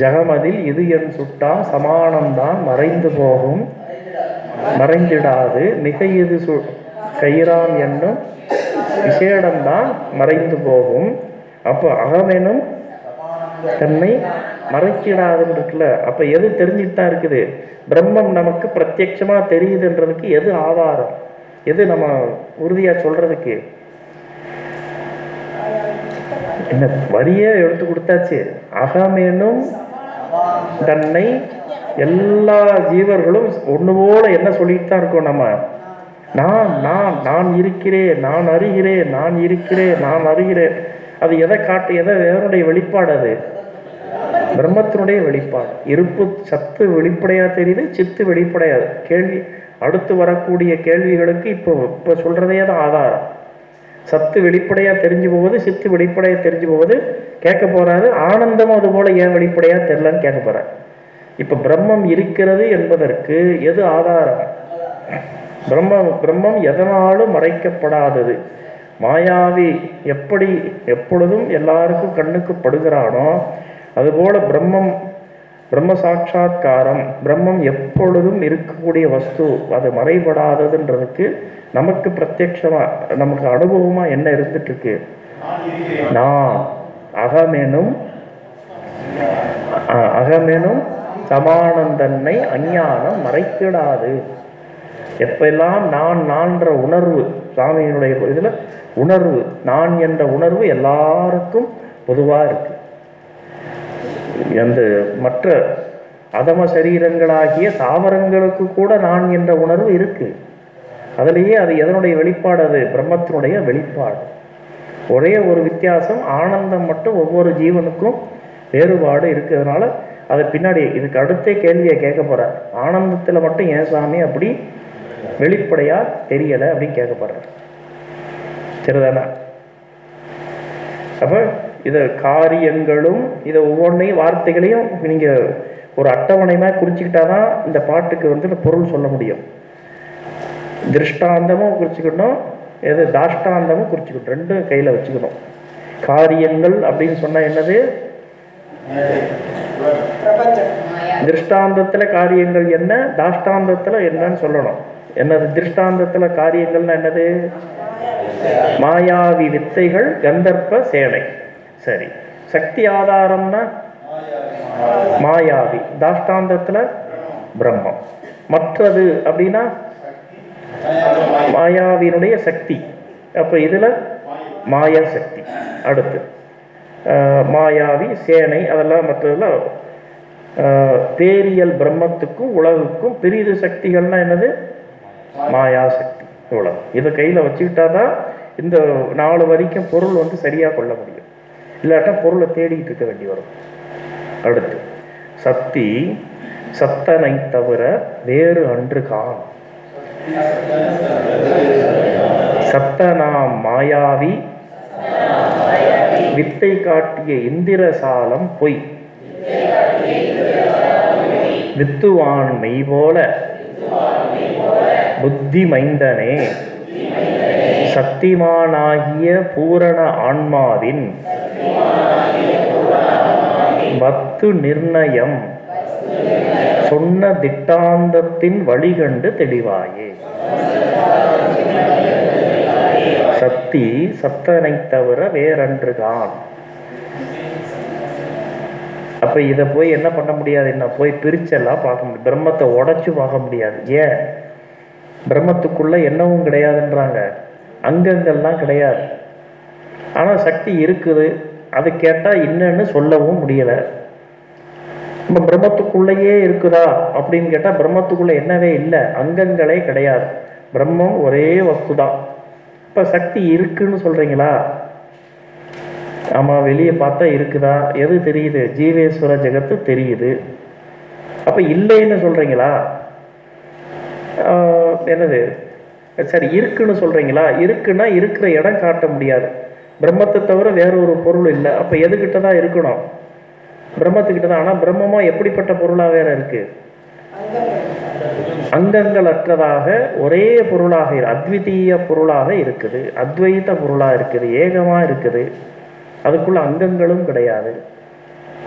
ஜகமதில் இது என் சுட்டா சமானம்தான் மறைந்து போகும் மறைந்திடாது. மிக இது சு கயிறாம் என்னும் விசேடம்தான் மறைந்து போகும். அப்போ அகமெனும் தன்னை மறைக்கிடாதுன்னு இருக்குல்ல அப்போ எது தெரிஞ்சுட்டு தான் இருக்குது? பிரம்மம் நமக்கு பிரத்யட்சமாக தெரியுதுன்றதுக்கு எது ஆதாரம்? எது நம்ம உறுதியா சொல்றதுக்கு? என்ன வரியே எடுத்து கொடுத்தாச்சு. அகமேனும் தன்னை எல்லா ஜீவர்களும் ஒன்று போல என்ன சொல்லிட்டு தான் இருக்கோம் நம்ம? நான் நான் நான் இருக்கிறேன் நான் அறிகிறேன் நான் இருக்கிறேன் நான் அறிகிறேன். அது எதை காட்டு எதை வேறனுடைய வெளிப்பாடு அது? பிரம்மத்தினுடைய வெளிப்பாடு. இருப்பு சத்து வெளிப்படையா தெரியுது சித்து வெளிப்படையாது கேள்வி அடுத்து வரக்கூடிய கேள்விகளுக்கு இப்போ இப்போ சொல்கிறதே தான் ஆதாரம். சத்து வெளிப்படையாக தெரிஞ்சு போவது சித்து வெளிப்படையாக தெரிஞ்சு போவது கேட்க போகிறாரு ஆனந்தம் அது போல் ஏன் வெளிப்படையாக தெரிலன்னு கேட்க போகிறார் இப்போ பிரம்மம் இருக்கிறது என்பதற்கு எது ஆதாரம்? பிரம்மம் பிரம்மம் எதனாலும் மறைக்கப்படாதது. மாயாவி எப்படி எப்பொழுதும் எல்லாருக்கும் கண்ணுக்கு படுகிறானோ அதுபோல பிரம்மம் பிரம்ம சாட்சா்காரம் பிரம்மம் எப்பொழுதும் இருக்கக்கூடிய வஸ்து அது மறைபடாததுன்றதுக்கு நமக்கு பிரத்யட்சமா நமக்கு அனுபவமா என்ன இருந்துட்டு இருக்கு நான் அகமெனும் அகமேனும் அகமெனும் சமானந்தன்னை அஞ்ஞானம் மறைக்கிடாது எப்பெல்லாம் நான் நான்ற உணர்வு சாமியினுடைய இதுல உணர்வு நான் என்ற உணர்வு எல்லாருக்கும் பொதுவா இருக்கு. அந்த மற்ற அதம சரீரங்களாகிய தாவரங்களுக்கு கூட நான் என்ற உணர்வு இருக்கு. அதுலேயே அது எதனுடைய வெளிப்பாடு அது? பிரம்மத்தினுடைய வெளிப்பாடு. ஒரே ஒரு வித்தியாசம் ஆனந்தம் மட்டும் ஒவ்வொரு ஜீவனுக்கும் வேறுபாடு இருக்கிறதுனால அது பின்னாடி இதுக்கு அடுத்த கேள்வியை கேட்க போறார். ஆனந்தத்துல மட்டும் ஏன் சாமி அப்படி வெளிப்படையா தெரியல அப்படின்னு கேட்க போறார். சரிதானா? அப்ப இதை காரியங்களும் இதை ஒவ்வொன்றையும் வார்த்தைகளையும் நீங்கள் ஒரு அட்டவணைமாக குறிச்சிக்கிட்டா தான் இந்த பாட்டுக்கு வந்து பொருள் சொல்ல முடியும். திருஷ்டாந்தமும் குறிச்சிக்கணும் எது தாஷ்டாந்தமும் குறிச்சிக்கிட்டோம் ரெண்டும் கையில் வச்சுக்கணும். காரியங்கள் அப்படின்னு சொன்னால் என்னது? திருஷ்டாந்தத்தில் காரியங்கள் என்ன தாஷ்டாந்தத்தில் என்னன்னு சொல்லணும். என்னது திருஷ்டாந்தத்தில் காரியங்கள்னா என்னது? மாயாவி வித்தைகள் கந்தர்ப்ப சேனை சரி. சக்தி ஆதாரம்னா மாயாவி. தாஷ்டாந்தத்துல பிரம்மம். மற்றது அப்படின்னா மாயாவினுடைய சக்தி. அப்ப இதுல மாயா சக்தி. அடுத்து மாயாவி சேனை அதெல்லாம் மற்றதெல்லாம் பேரியல் பிரம்மத்துக்கும் உலகுக்கும் பெரிது சக்திகள்னா என்னது? மாயா சக்தி. இவ்வளவு. இதை கையில வச்சுக்கிட்டாதான் இந்த நாலு வரைக்கும் பொருள் வந்து சரியா கொள்ள முடியும். இல்லாட்டா பொருளை தேடிட்டு இருக்க வேண்டி வரும். அடுத்து சக்தி சத்தனை தவிர வேறு அன்று காண் சத்தனாம் மாயாவி வித்தை காட்டிய இந்திரசாலம் பொய். வித்துவான் மெய் போல புத்தி மைந்தனே சக்திமானாகிய பூரண ஆன்மாவின் வத்து நிர்ணயம். சொன்ன திட்டாந்தத்தின் வழிகண்டு தெளிவாயே. சக்தி சத்தனை தவிர வேறன்றுதான். அப்ப இதை போய் என்ன பண்ண முடியாது? என்ன போய் பிரிச்செல்லாம் பார்க்க முடியும் பிரம்மத்தை உடச்சு பார்க்க முடியாது. ஏன்? பிரம்மத்துக்குள்ள என்னவும் கிடையாதுன்றாங்க. அங்கங்கள்லாம் கிடையாது. ஆனா சக்தி இருக்குது. அது கேட்டால் என்னன்னு சொல்லவும் முடியலை. நம்ம பிரம்மத்துக்குள்ளேயே இருக்குதா அப்படின்னு கேட்டால் பிரம்மத்துக்குள்ளே என்னவே இல்லை. அங்கங்களே கிடையாது. பிரம்மம் ஒரே வஸ்து தான் இப்போ சக்தி இருக்குன்னு சொல்கிறீங்களா ஆமாம் வெளியே பார்த்தா இருக்குதா? எது தெரியுது? ஜீவேஸ்வர ஜெகத்து தெரியுது. அப்போ இல்லைன்னு சொல்கிறீங்களா என்னது? சரி இருக்குன்னு சொல்கிறீங்களா இருக்குன்னா இருக்கிற இடம் காட்ட முடியாது. பிரம்மத்தை தவிர வேற ஒரு பொருள் இல்லை. அப்போ எதுகிட்ட தான் இருக்கணும்? பிரம்மத்துக்கிட்ட தான். ஆனால் பிரம்மமா எப்படிப்பட்ட பொருளாக வேற இருக்கு? அங்கங்கள் அற்றதாக ஒரே பொருளாக இரு- அத்விதீய பொருளாக இருக்குது. அத்வைத பொருளாக இருக்குது. ஏகமாக இருக்குது. அதுக்குள்ள அங்கங்களும் கிடையாது.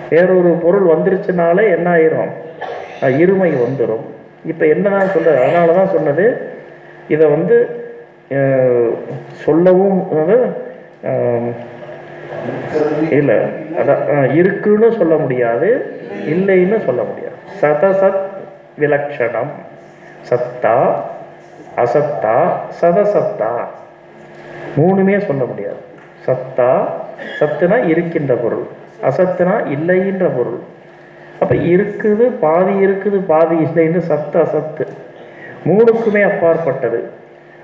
வேறொரு பொருள் வந்துருச்சுனாலே என்ன ஆயிரும்? இருமை வந்துடும் இப்போ என்னதான் சொல்றது? அதனால தான் சொன்னது. இதை வந்து சொல்லவும் இல்லை அதான் இருக்குன்னு சொல்ல முடியாது இல்லைன்னு சொல்ல முடியாது. சதசத் விலக்ஷணம். சத்தா அசத்தா சதசத்தா மூணுமே சொல்ல முடியாது. சத்தா சத்துனா இருக்கின்ற பொருள். அசத்துனா இல்லைன்ற பொருள். அப்போ இருக்குது பாதி இருக்குது பாதி இல்லைன்னு சத்து அசத்து. மூணுக்குமே அப்பாற்பட்டது.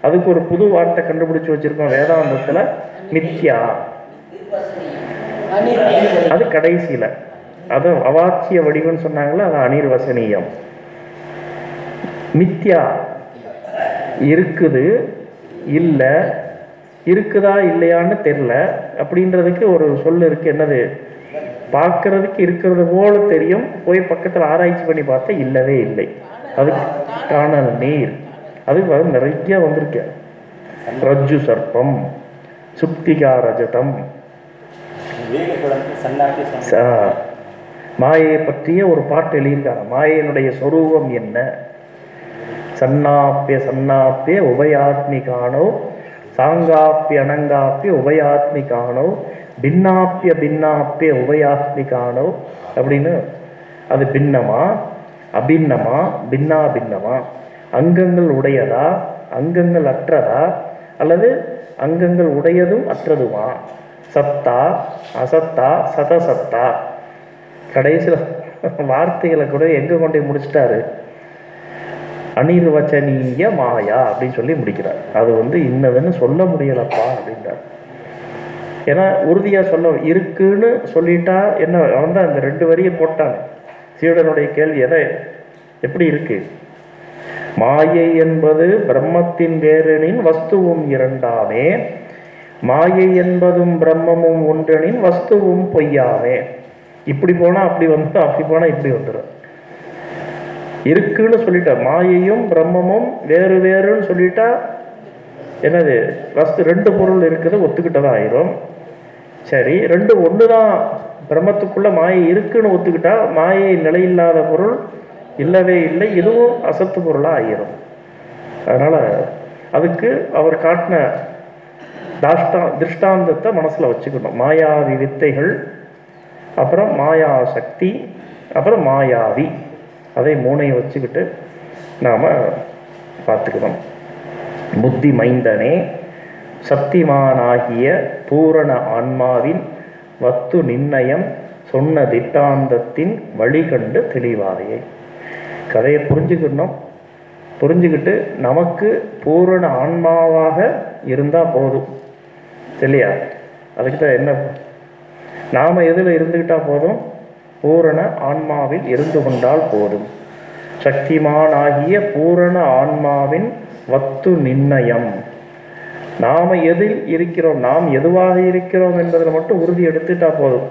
அதுக்கு ஒரு புது வார்த்தை கண்டுபிடிச்சு வச்சிருக்கோம் வேதாந்தத்துல மித்யா. அது கடைசியில. அது அவாச்சிய வடிவம்னு சொன்னாங்களே அது அனிர்வசனீயம். மித்யா. இருக்குது இல்ல இருக்குதா இல்லையான்னு தெரியல. அப்படின்றதுக்கு ஒரு சொல் இருக்கு. என்னது? பார்க்கறதுக்கு இருக்கிறது போல தெரியும். போய் பக்கத்துல ஆராய்ச்சி பண்ணி பார்த்தா இல்லவே இல்லை. அது காணல் நீர். அது வந்து நிறைய வந்திருக்கு. ரஜ்ஜு சர்ப்பம் சுப்திகா ரஜதம். மாயையை பற்றிய ஒரு பாட்டு எழுதியிருக்காங்க. மாயையினுடைய சொரூபம் என்ன? சன்னாப்பிய சன்னாப்பிய உபயாத்மிகானோ சாங்காப்பிய அனங்காப்பிய உபயாத்மிகானோ பின்னாப்பிய பின்னாப்பிய உபயாத்மிகானோ அப்படின்னு அது பின்னமா அபின்னமா பின்னா பின்னமா அங்கங்கள் உடையதா? அங்கங்கள் அற்றதா? அல்லது அங்கங்கள் உடையதும் அற்றதுமா? சத்தா அசத்தா சதசத்தா. கடைசியில் வார்த்தைகளை கூட எங்கே கொண்டு போய் முடிச்சிட்டாரு? அனிர்வச்சனீய மாயா அப்படின்னு சொல்லி முடிக்கிறார். அது வந்து இன்னதுன்னு சொல்ல முடியலப்பா அப்படின்றார். ஏன்னா உறுதியாக சொல்ல இருக்குன்னு சொல்லிட்டா என்ன? அவன் தான் அந்த ரெண்டு வரியை போட்டான். சீடனுடைய கேள்வி எதை? எப்படி இருக்குது மாயை என்பது பிரம்மத்தின் வேறெனின் வஸ்துவும் இரண்டாமே. மாயை என்பதும் பிரம்மமும் ஒன்றெனின் வஸ்துவும் பொய்யாமே. இப்படி போனா அப்படி வந்து அப்படி போனா இப்படி வந்துடும் இருக்குன்னு சொல்லிட்டா மாயையும் பிரம்மமும் வேறு வேறுன்னு சொல்லிட்டா என்னது வஸ்து ரெண்டு பொருள் இருக்குது ஒத்துக்கிட்டதா ஆயிரும். சரி ரெண்டு ஒன்று தான் பிரம்மத்துக்குள்ள மாயை இருக்குன்னு ஒத்துக்கிட்டா மாயை நிலையில்லாத பொருள் இல்லவே இல்லை இதுவும் அசத்து பொருளாக ஆயிரும். அதனால் அதுக்கு அவர் காட்டின தாஷ்டா திருஷ்டாந்தத்தை மனசில் வச்சுக்கணும். மாயாவி வித்தைகள் அப்புறம் மாயா சக்தி அப்புறம் மாயாவி. அதை மூணையும் வச்சுக்கிட்டு நாம் பார்த்துக்கணும். புத்தி மைந்தனே சக்திமானாகிய பூரண ஆன்மாவின் வத்து நிர்ணயம் சொன்ன திட்டாந்தத்தின் வழிகண்டு தெளிவாதையை கதையை புரிஞ்சுக்கணும் புரிஞ்சுக்கிட்டு நமக்கு பூரண ஆன்மாவாக இருந்தால் போதும். இல்லையா? அதுக்கு தான் என்ன? நாம் எதில் இருந்துக்கிட்டால் போதும்? பூரண ஆன்மாவில் இருந்து கொண்டால் போதும். சக்திமானாகிய பூரண ஆன்மாவின் வத்து நிர்ணயம். நாம் எதில் இருக்கிறோம்? நாம் எதுவாக இருக்கிறோம் என்பதில் மட்டும் உறுதி எடுத்துட்டா போதும்.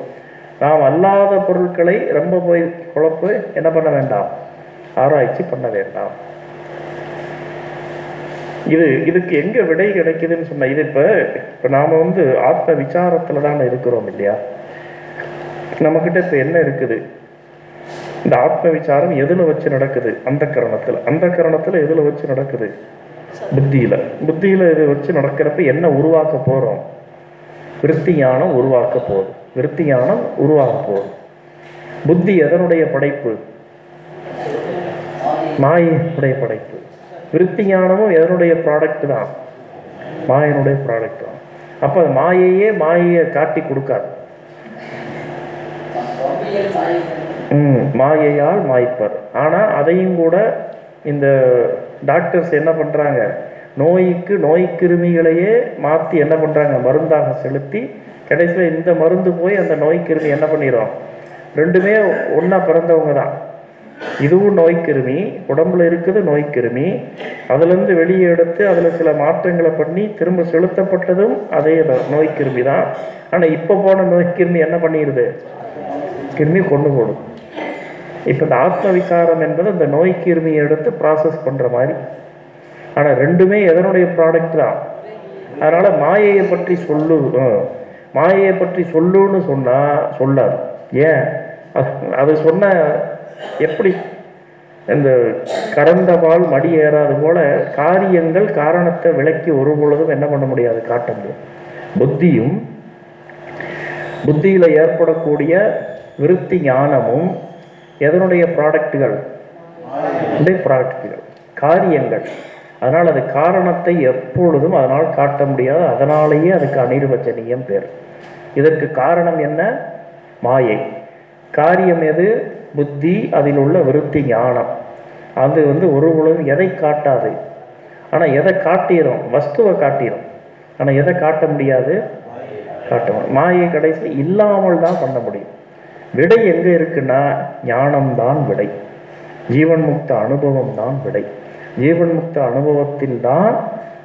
நாம் அல்லாத பொருட்களை ரொம்ப போய் குழப்பு என்ன பண்ண வேண்டாம்? ஆராய்ச்சி பண்ண வேண்டாம். இது இதுக்கு எங்க விடை கிடைக்குதுன்னு சொன்ன இது இப்ப இப்ப நாம வந்து ஆத்ம விசாரத்துல தான் இருக்கிறோம் இல்லையா? நம்ம கிட்ட இப்ப என்ன இருக்குது? இந்த ஆத்ம விசாரம் எதுல வச்சு நடக்குது? அந்த கரணத்துல. அந்த கரணத்துல எதுல வச்சு நடக்குது? புத்தியில. புத்தியில இது வச்சு நடக்கிறப்ப என்ன உருவாக்க போறோம்? விருத்தி ஞானம் உருவாக்க போகுது. விருத்தி ஞானம் உருவாக போகுது. புத்தி எதனுடைய படைப்பு? மாயினுடைய படைப்பு. விருத்தி ஞானமும் எதனுடைய ப்ராடக்ட் தான்? மாயனுடைய ப்ராடக்ட் தான். அப்ப அது மாயையே மாயையை காட்டி கொடுக்காது. ம் மாயையால் மாய்ப்பர். ஆனா அதையும் கூட இந்த டாக்டர்ஸ் என்ன பண்றாங்க? நோய்க்கு நோய் கிருமிகளையே மாத்தி என்ன பண்றாங்க? மருந்தாக செலுத்தி கடைசியில் இந்த மருந்து போய் அந்த நோய் கிருமி என்ன பண்ணிடும் ரெண்டுமே ஒன்றா பிறந்தவங்க தான். இதுவும் நோய்க்கிருமி உடம்புல இருக்குது நோய்க்கிருமி அதுலேருந்து வெளியே எடுத்து அதில் சில மாற்றங்களை பண்ணி திரும்ப செலுத்தப்பட்டதும் அதே நோ- நோய்க்கிருமி தான். ஆனால் இப்போ போன நோய்க்கிருமி என்ன பண்ணிடுது கிருமி கொண்டு போடும். இப்போ இந்த ஆத்மவிசாரம் என்பது இந்த நோய் கிருமியை எடுத்து ப்ராசஸ் பண்ணுற மாதிரி. ஆனால் ரெண்டுமே எதனுடைய ப்ராடக்ட் தான்? அதனால் மாயையை பற்றி சொல்லு மாயையை பற்றி சொல்லுன்னு சொன்னால் சொல்லாது. ஏன்? அது சொன்ன எப்படி? இந்த கறந்த பால் மடி ஏறாது போல காரியங்கள் காரணத்தை விளக்கி ஒரு பொழுதும் என்ன பண்ண முடியாது? காட்ட முடியும் புத்தியும் புத்தியில ஏற்படக்கூடிய விருத்தி ஞானமும் எதனுடைய ப்ராடக்டுகள் ப்ராடக்டுகள் ப்ராடக்ட்டுகள் காரியங்கள். அதனால் அது காரணத்தை எப்பொழுதும் அதனால் காட்ட முடியாது. அதனாலேயே அதுக்கு அனிர்வச்சனீயம் பேர். இதற்கு காரணம் என்ன? மாயை. காரியம் எது? புத்தி அதில் உள்ள விருத்தி ஞானம். அது வந்து ஒரு பொழுதும் எதை காட்டாது. ஆனால் எதை காட்டிடும் வஸ்துவை காட்டிடும் ஆனால் எதை காட்ட முடியாது? காட்ட முடியும் மாயை கடைசியில் இல்லாமல் தான் பண்ண முடியும். விடை எங்க இருக்குன்னா ஞானம்தான் விடை. ஜீவன் முக்த அனுபவம் தான் விடை. ஜீவன் முக்த அனுபவத்தில் தான்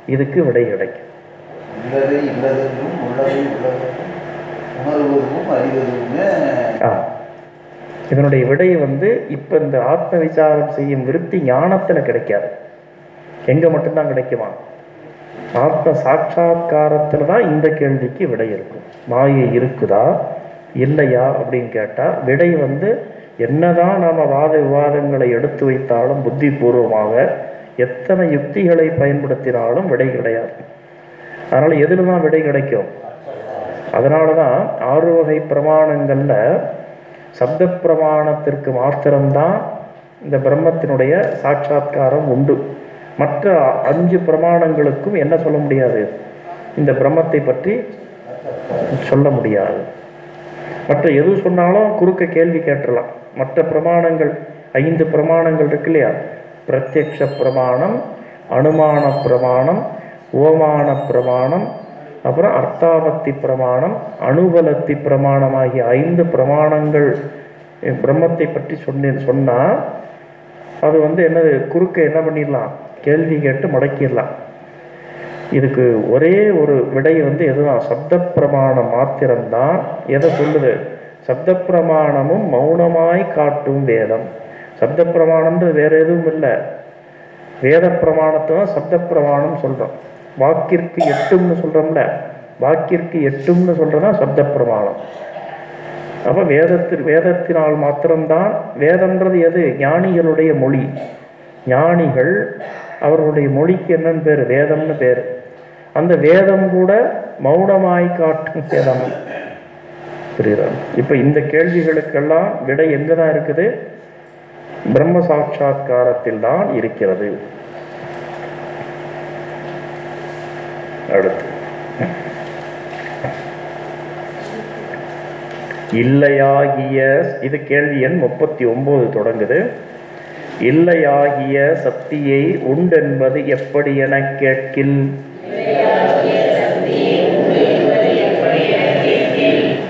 இதுக்கு விடை கிடைக்கும். ஆ. இதனுடைய விடை வந்து இப்போ இந்த ஆத்ம விசாரம் செய்யும் விருத்தி ஞானத்துல கிடைக்காது. எங்க மட்டும்தான் கிடைக்குமா? ஆத்ம சாட்சா்காரத்துல தான் இந்த கேள்விக்கு விடை இருக்கும். மாயை இருக்குதா? இல்லையா? அப்படின்னு கேட்டா விடை வந்து என்னதான் நாம வாத விவாதங்களை எடுத்து வைத்தாலும் புத்தி பூர்வமாக எத்தனை யுக்திகளை பயன்படுத்தினாலும் விடை கிடையாது. அதனால எதில் தான் விடை கிடைக்கும்? அதனால தான் ஆறு வகை பிரமாணங்கள்ல சப்த பிரமாணத்திற்கு மாத்திரம்தான் இந்த பிரம்மத்தினுடைய சாட்சாத்காரம் உண்டு. மற்ற அஞ்சு பிரமாணங்களுக்கும் என்ன சொல்ல முடியாது? இந்த பிரம்மத்தை பற்றி சொல்ல முடியாது. மற்ற எது சொன்னாலும் குறுக்க கேள்வி கேட்டலாம். மற்ற பிரமாணங்கள் ஐந்து பிரமாணங்கள் இருக்கு இல்லையா? பிரத்யக்ஷ பிரமாணம் அனுமான பிரமாணம் ஓமான பிரமாணம் அப்புறம் அர்த்தாவத்தி பிரமாணம் அனுபலத்தி பிரமாணம் ஆகிய ஐந்து பிரமாணங்கள் பிரம்மத்தை பற்றி சொன்ன சொன்னால் அது வந்து என்னது குறுக்க என்ன பண்ணிடலாம்? கேள்வி கேட்டு முடக்கிடலாம். இதுக்கு ஒரே ஒரு விடை வந்து எதுதான்? சப்த பிரமாணம் மாத்திரம்தான். எதை சொல்லுது? சப்த பிரமாணமும் மௌனமாய் காட்டும் வேதம். சப்த பிரமாணம்ன்றது வேற எதுவும் இல்லை. வேத பிரமாணத்தை தான் சப்த பிரமாணம் சொல்கிறோம் வாக்கிற்கு எட்டும்னு சொல்றோம்ல வாக்கிற்கு எட்டும்னு சொல்றதா சப்த பிரமாணம். அப்ப வேதத்தில் வேதத்தினால் மாத்திரம்தான் வேதம்ன்றது எது? ஞானிகளுடைய மொழி. ஞானிகள் அவர்களுடைய மொழிக்கு என்னன்னு பேர்? வேதம்னு பேர். அந்த வேதம் கூட மௌனமாய் காட்டும் வேதம். புரியுதா? இப்ப இந்த கேள்விகளுக்கெல்லாம் விடை எங்கதான் இருக்குது? பிரம்ம சாட்சா்காரத்தில் தான் இருக்கிறது. அடுத்து. இல்லையாகிய இது கேள்வி எண் முப்பத்தி ஒன்பது தொடங்குது. இல்லையாகிய சக்தியை உண்டென்பது எப்படி என கேட்கில்?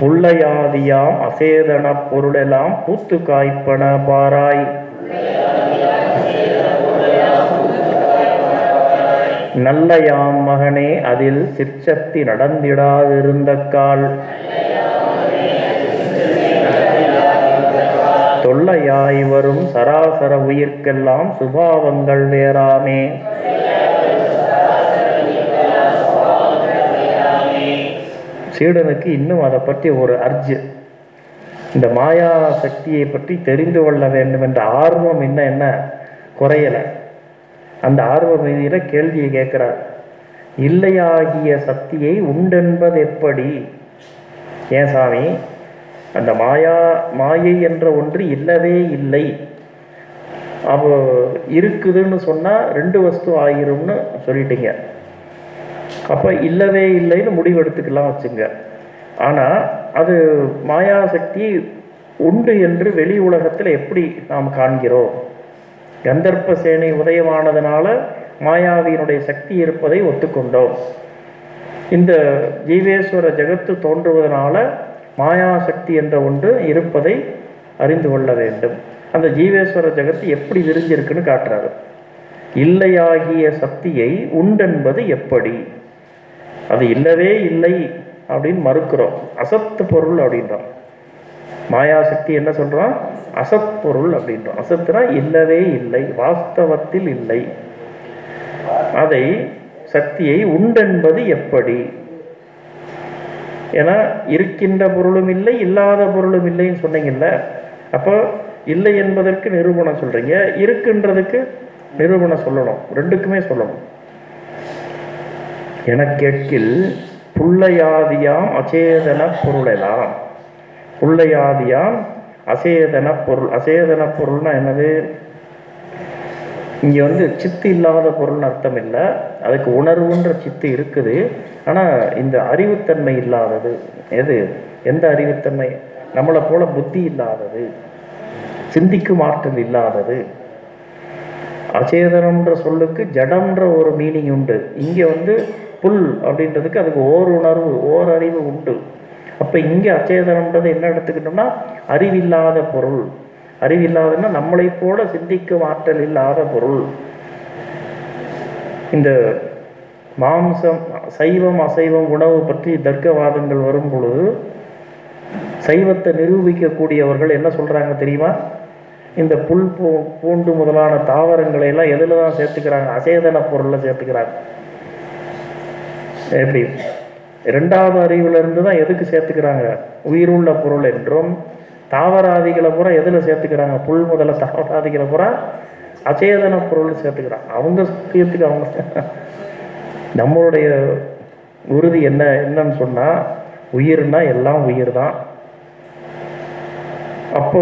புள்ளையாதியாம் அசேதன பொருளெல்லாம் பூத்து காய்ப்பன பாராய். நல்லயாம் மகனே அதில் சிற்சக்தி நடந்திடாதிருந்த கால். தொல்லையாய் வரும் சராசர உயிர்க்கெல்லாம் சுபாவங்கள் வேறாமே. சீடனுக்கு இன்னும் அதை பற்றி ஒரு அர்ஜு. இந்த மாயா சக்தியை பற்றி தெரிந்து கொள்ள வேண்டும் என்ற ஆர்வம் என்ன என்ன? குறையலை. அந்த ஆர்வ மீதியில கேள்வியை கேட்கிறார். இல்லையாகிய சக்தியை உண்டென்பது எப்படி ஏன் சாமி? அந்த மாயா மாயை என்ற ஒன்று இல்லவே இல்லை. அப்போ இருக்குதுன்னு சொன்னா ரெண்டு வஸ்து ஆகிரும்னு சொல்லிட்டீங்க. அப்ப இல்லவே இல்லைன்னு முடிவு எடுத்துக்கலாம் வச்சுங்க. ஆனா அது மாயா சக்தி உண்டு என்று வெளி உலகத்தில் எப்படி நாம் காண்கிறோம்? கந்தர்ப்ப சேனை உதயமானதுனால மாயாவியினுடைய சக்தி இருப்பதை ஒத்துக்கொண்டோம். இந்த ஜீவேஸ்வர ஜெகத்து தோன்றுவதனால மாயா சக்தி என்ற ஒன்று இருப்பதை அறிந்து கொள்ள வேண்டும். அந்த ஜீவேஸ்வர ஜெகத்து எப்படி விரிஞ்சிருக்குன்னு காட்டுறாரு. இல்லையாகிய சக்தியை உண்டென்பது எப்படி? அது இல்லவே இல்லை அப்படின்னு மறுக்கிறோம். அசத்து பொருள் அப்படின்றோம் மாயாசக்தி என்ன சொல்றோம் அசப்பொருள் அப்படின்றோம். அசத்துனா இல்லவே இல்லை வாஸ்தவத்தில் இல்லை. அதை சக்தியை உண்டென்பது எப்படி? ஏன்னா இருக்கின்ற பொருளும் இல்லை இல்லாத பொருளும் இல்லைன்னு சொன்னீங்கல்ல அப்போ இல்லை என்பதற்கு நிரூபணம் சொல்றீங்க. இருக்குன்றதுக்கு நிரூபணம் சொல்லணும். ரெண்டுக்குமே சொல்லணும். என கேட்கில் புள்ளையாதியாம் அச்சேதன பொருளெல்லாம் புள்ளையாதியாம் அசேதன பொருள் அசேதன பொருள்னா என்னது? இங்கே வந்து சித்து இல்லாத பொருள்னு அர்த்தம் இல்லை. அதுக்கு உணர்வுன்ற சித்து இருக்குது. ஆனால் இந்த அறிவுத்தன்மை இல்லாதது எது? எந்த அறிவுத்தன்மை? நம்மளை போல புத்தி இல்லாதது சிந்திக்கும் ஆற்றல் இல்லாதது. அச்சேதனம்ன்ற சொல்லுக்கு ஜடம்ன்ற ஒரு மீனிங் உண்டு. இங்கே வந்து புல் அப்படின்றதுக்கு அதுக்கு ஓர் உணர்வு ஓர் அறிவு உண்டு. அப்போ இங்கே அச்சேதனம்ன்றது என்ன எடுத்துக்கிட்டோம்னா அறிவில்லாத பொருள். அறிவில்லாதன்னா நம்மளை போல சிந்திக்கும் ஆற்றல் இல்லாத பொருள். இந்த மாம்சம் சைவம் அசைவம் உணவு பற்றி தர்க்கவாதங்கள் வரும் பொழுது சைவத்தை நிரூபிக்கக்கூடியவர்கள் என்ன சொல்கிறாங்க தெரியுமா? இந்த புல் பூ பூண்டு முதலான தாவரங்களை எல்லாம் எதில் தான் சேர்த்துக்கிறாங்க? அசேதன பொருளில் சேர்த்துக்கிறாங்க. எப்படி? ரெண்டாவது அறிவுலேருந்து தான் எதுக்கு சேர்த்துக்கிறாங்க? உயிருள்ள பொருள் என்றும் தாவராதிகளை பூரா எதில் சேர்த்துக்கிறாங்க? புல் முதல்ல தாவராதிகளை பூரா அச்சேதன பொருள் சேர்த்துக்கிறாங்க. அவங்க சுத்தியத்துக்கு அவங்க <laughs> நம்மளுடைய உறுதி என்ன என்னன்னு சொன்னால் உயிர்னா எல்லாம் உயிர் தான் அப்போ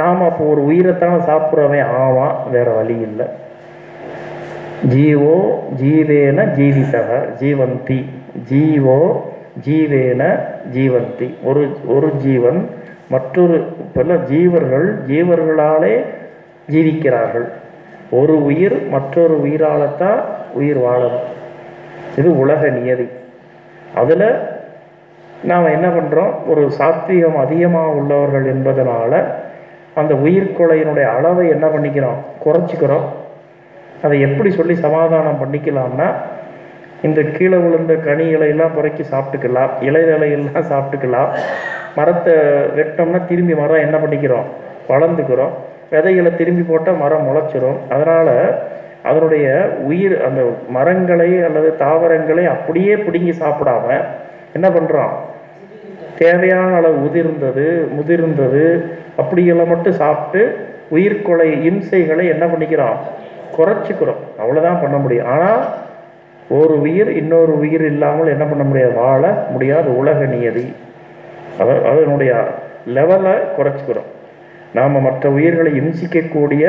நாம் அப்போ ஒரு உயிரைத்தான் சாப்பிட்றவன் ஆவான் வேற வழி இல்லை. ஜீவோ ஜீவேன ஜீவிதக ஜீவந்தி. ஜீவோ ஜீவேன ஜீவந்தி. ஒரு ஒரு ஜீவன் மற்றொரு பல ஜீவர்கள் ஜீவர்களாலே ஜீவிக்கிறார்கள். ஒரு உயிர் மற்றொரு உயிராலத்தான் உயிர் வாழணும் இது உலக நியதி. அதில் நாம் என்ன பண்ணுறோம் ஒரு சாத்வீகம் அதிகமாக உள்ளவர்கள் என்பதனால் அந்த உயிர்கொலையினுடைய அளவை என்ன பண்ணிக்கிறோம்? குறைச்சிக்கிறோம். அதை எப்படி சொல்லி சமாதானம் பண்ணிக்கலாம்னா இந்த கீழே விழுந்த கனி இலையெல்லாம் புறக்கி சாப்பிட்டுக்கலாம் இலையிலையெல்லாம் சாப்பிட்டுக்கலாம். மரத்தை வெட்டோம்னா திரும்பி மரம் என்ன பண்ணிக்கிறோம்? வளர்ந்துக்கிறோம். விதைகளை திரும்பி போட்டால் மரம் முளைச்சிரும். அதனால் அதனுடைய உயிர் அந்த மரங்களை அல்லது தாவரங்களை அப்படியே பிடுங்கி சாப்பிடாம என்ன பண்ணுறோம் தேவையான அளவு உதிர்ந்தது முதிர்ந்தது. அப்படியெல்லாம் மட்டும் சாப்பிட்டு உயிர்கொலை இம்சைகளை என்ன பண்ணிக்கிறோம்? குறைச்சிக்கிறோம். அவ்வளோதான் பண்ண முடியும். ஆனால் ஒரு உயிர் இன்னொரு உயிர் இல்லாமல் என்ன பண்ண முடியாது? வாழ முடியாது உலக நியதி அத அதனுடைய லெவலை குறைச்சிக்கிறோம். நாம் மற்ற உயிர்களை இம்சிக்கக்கூடிய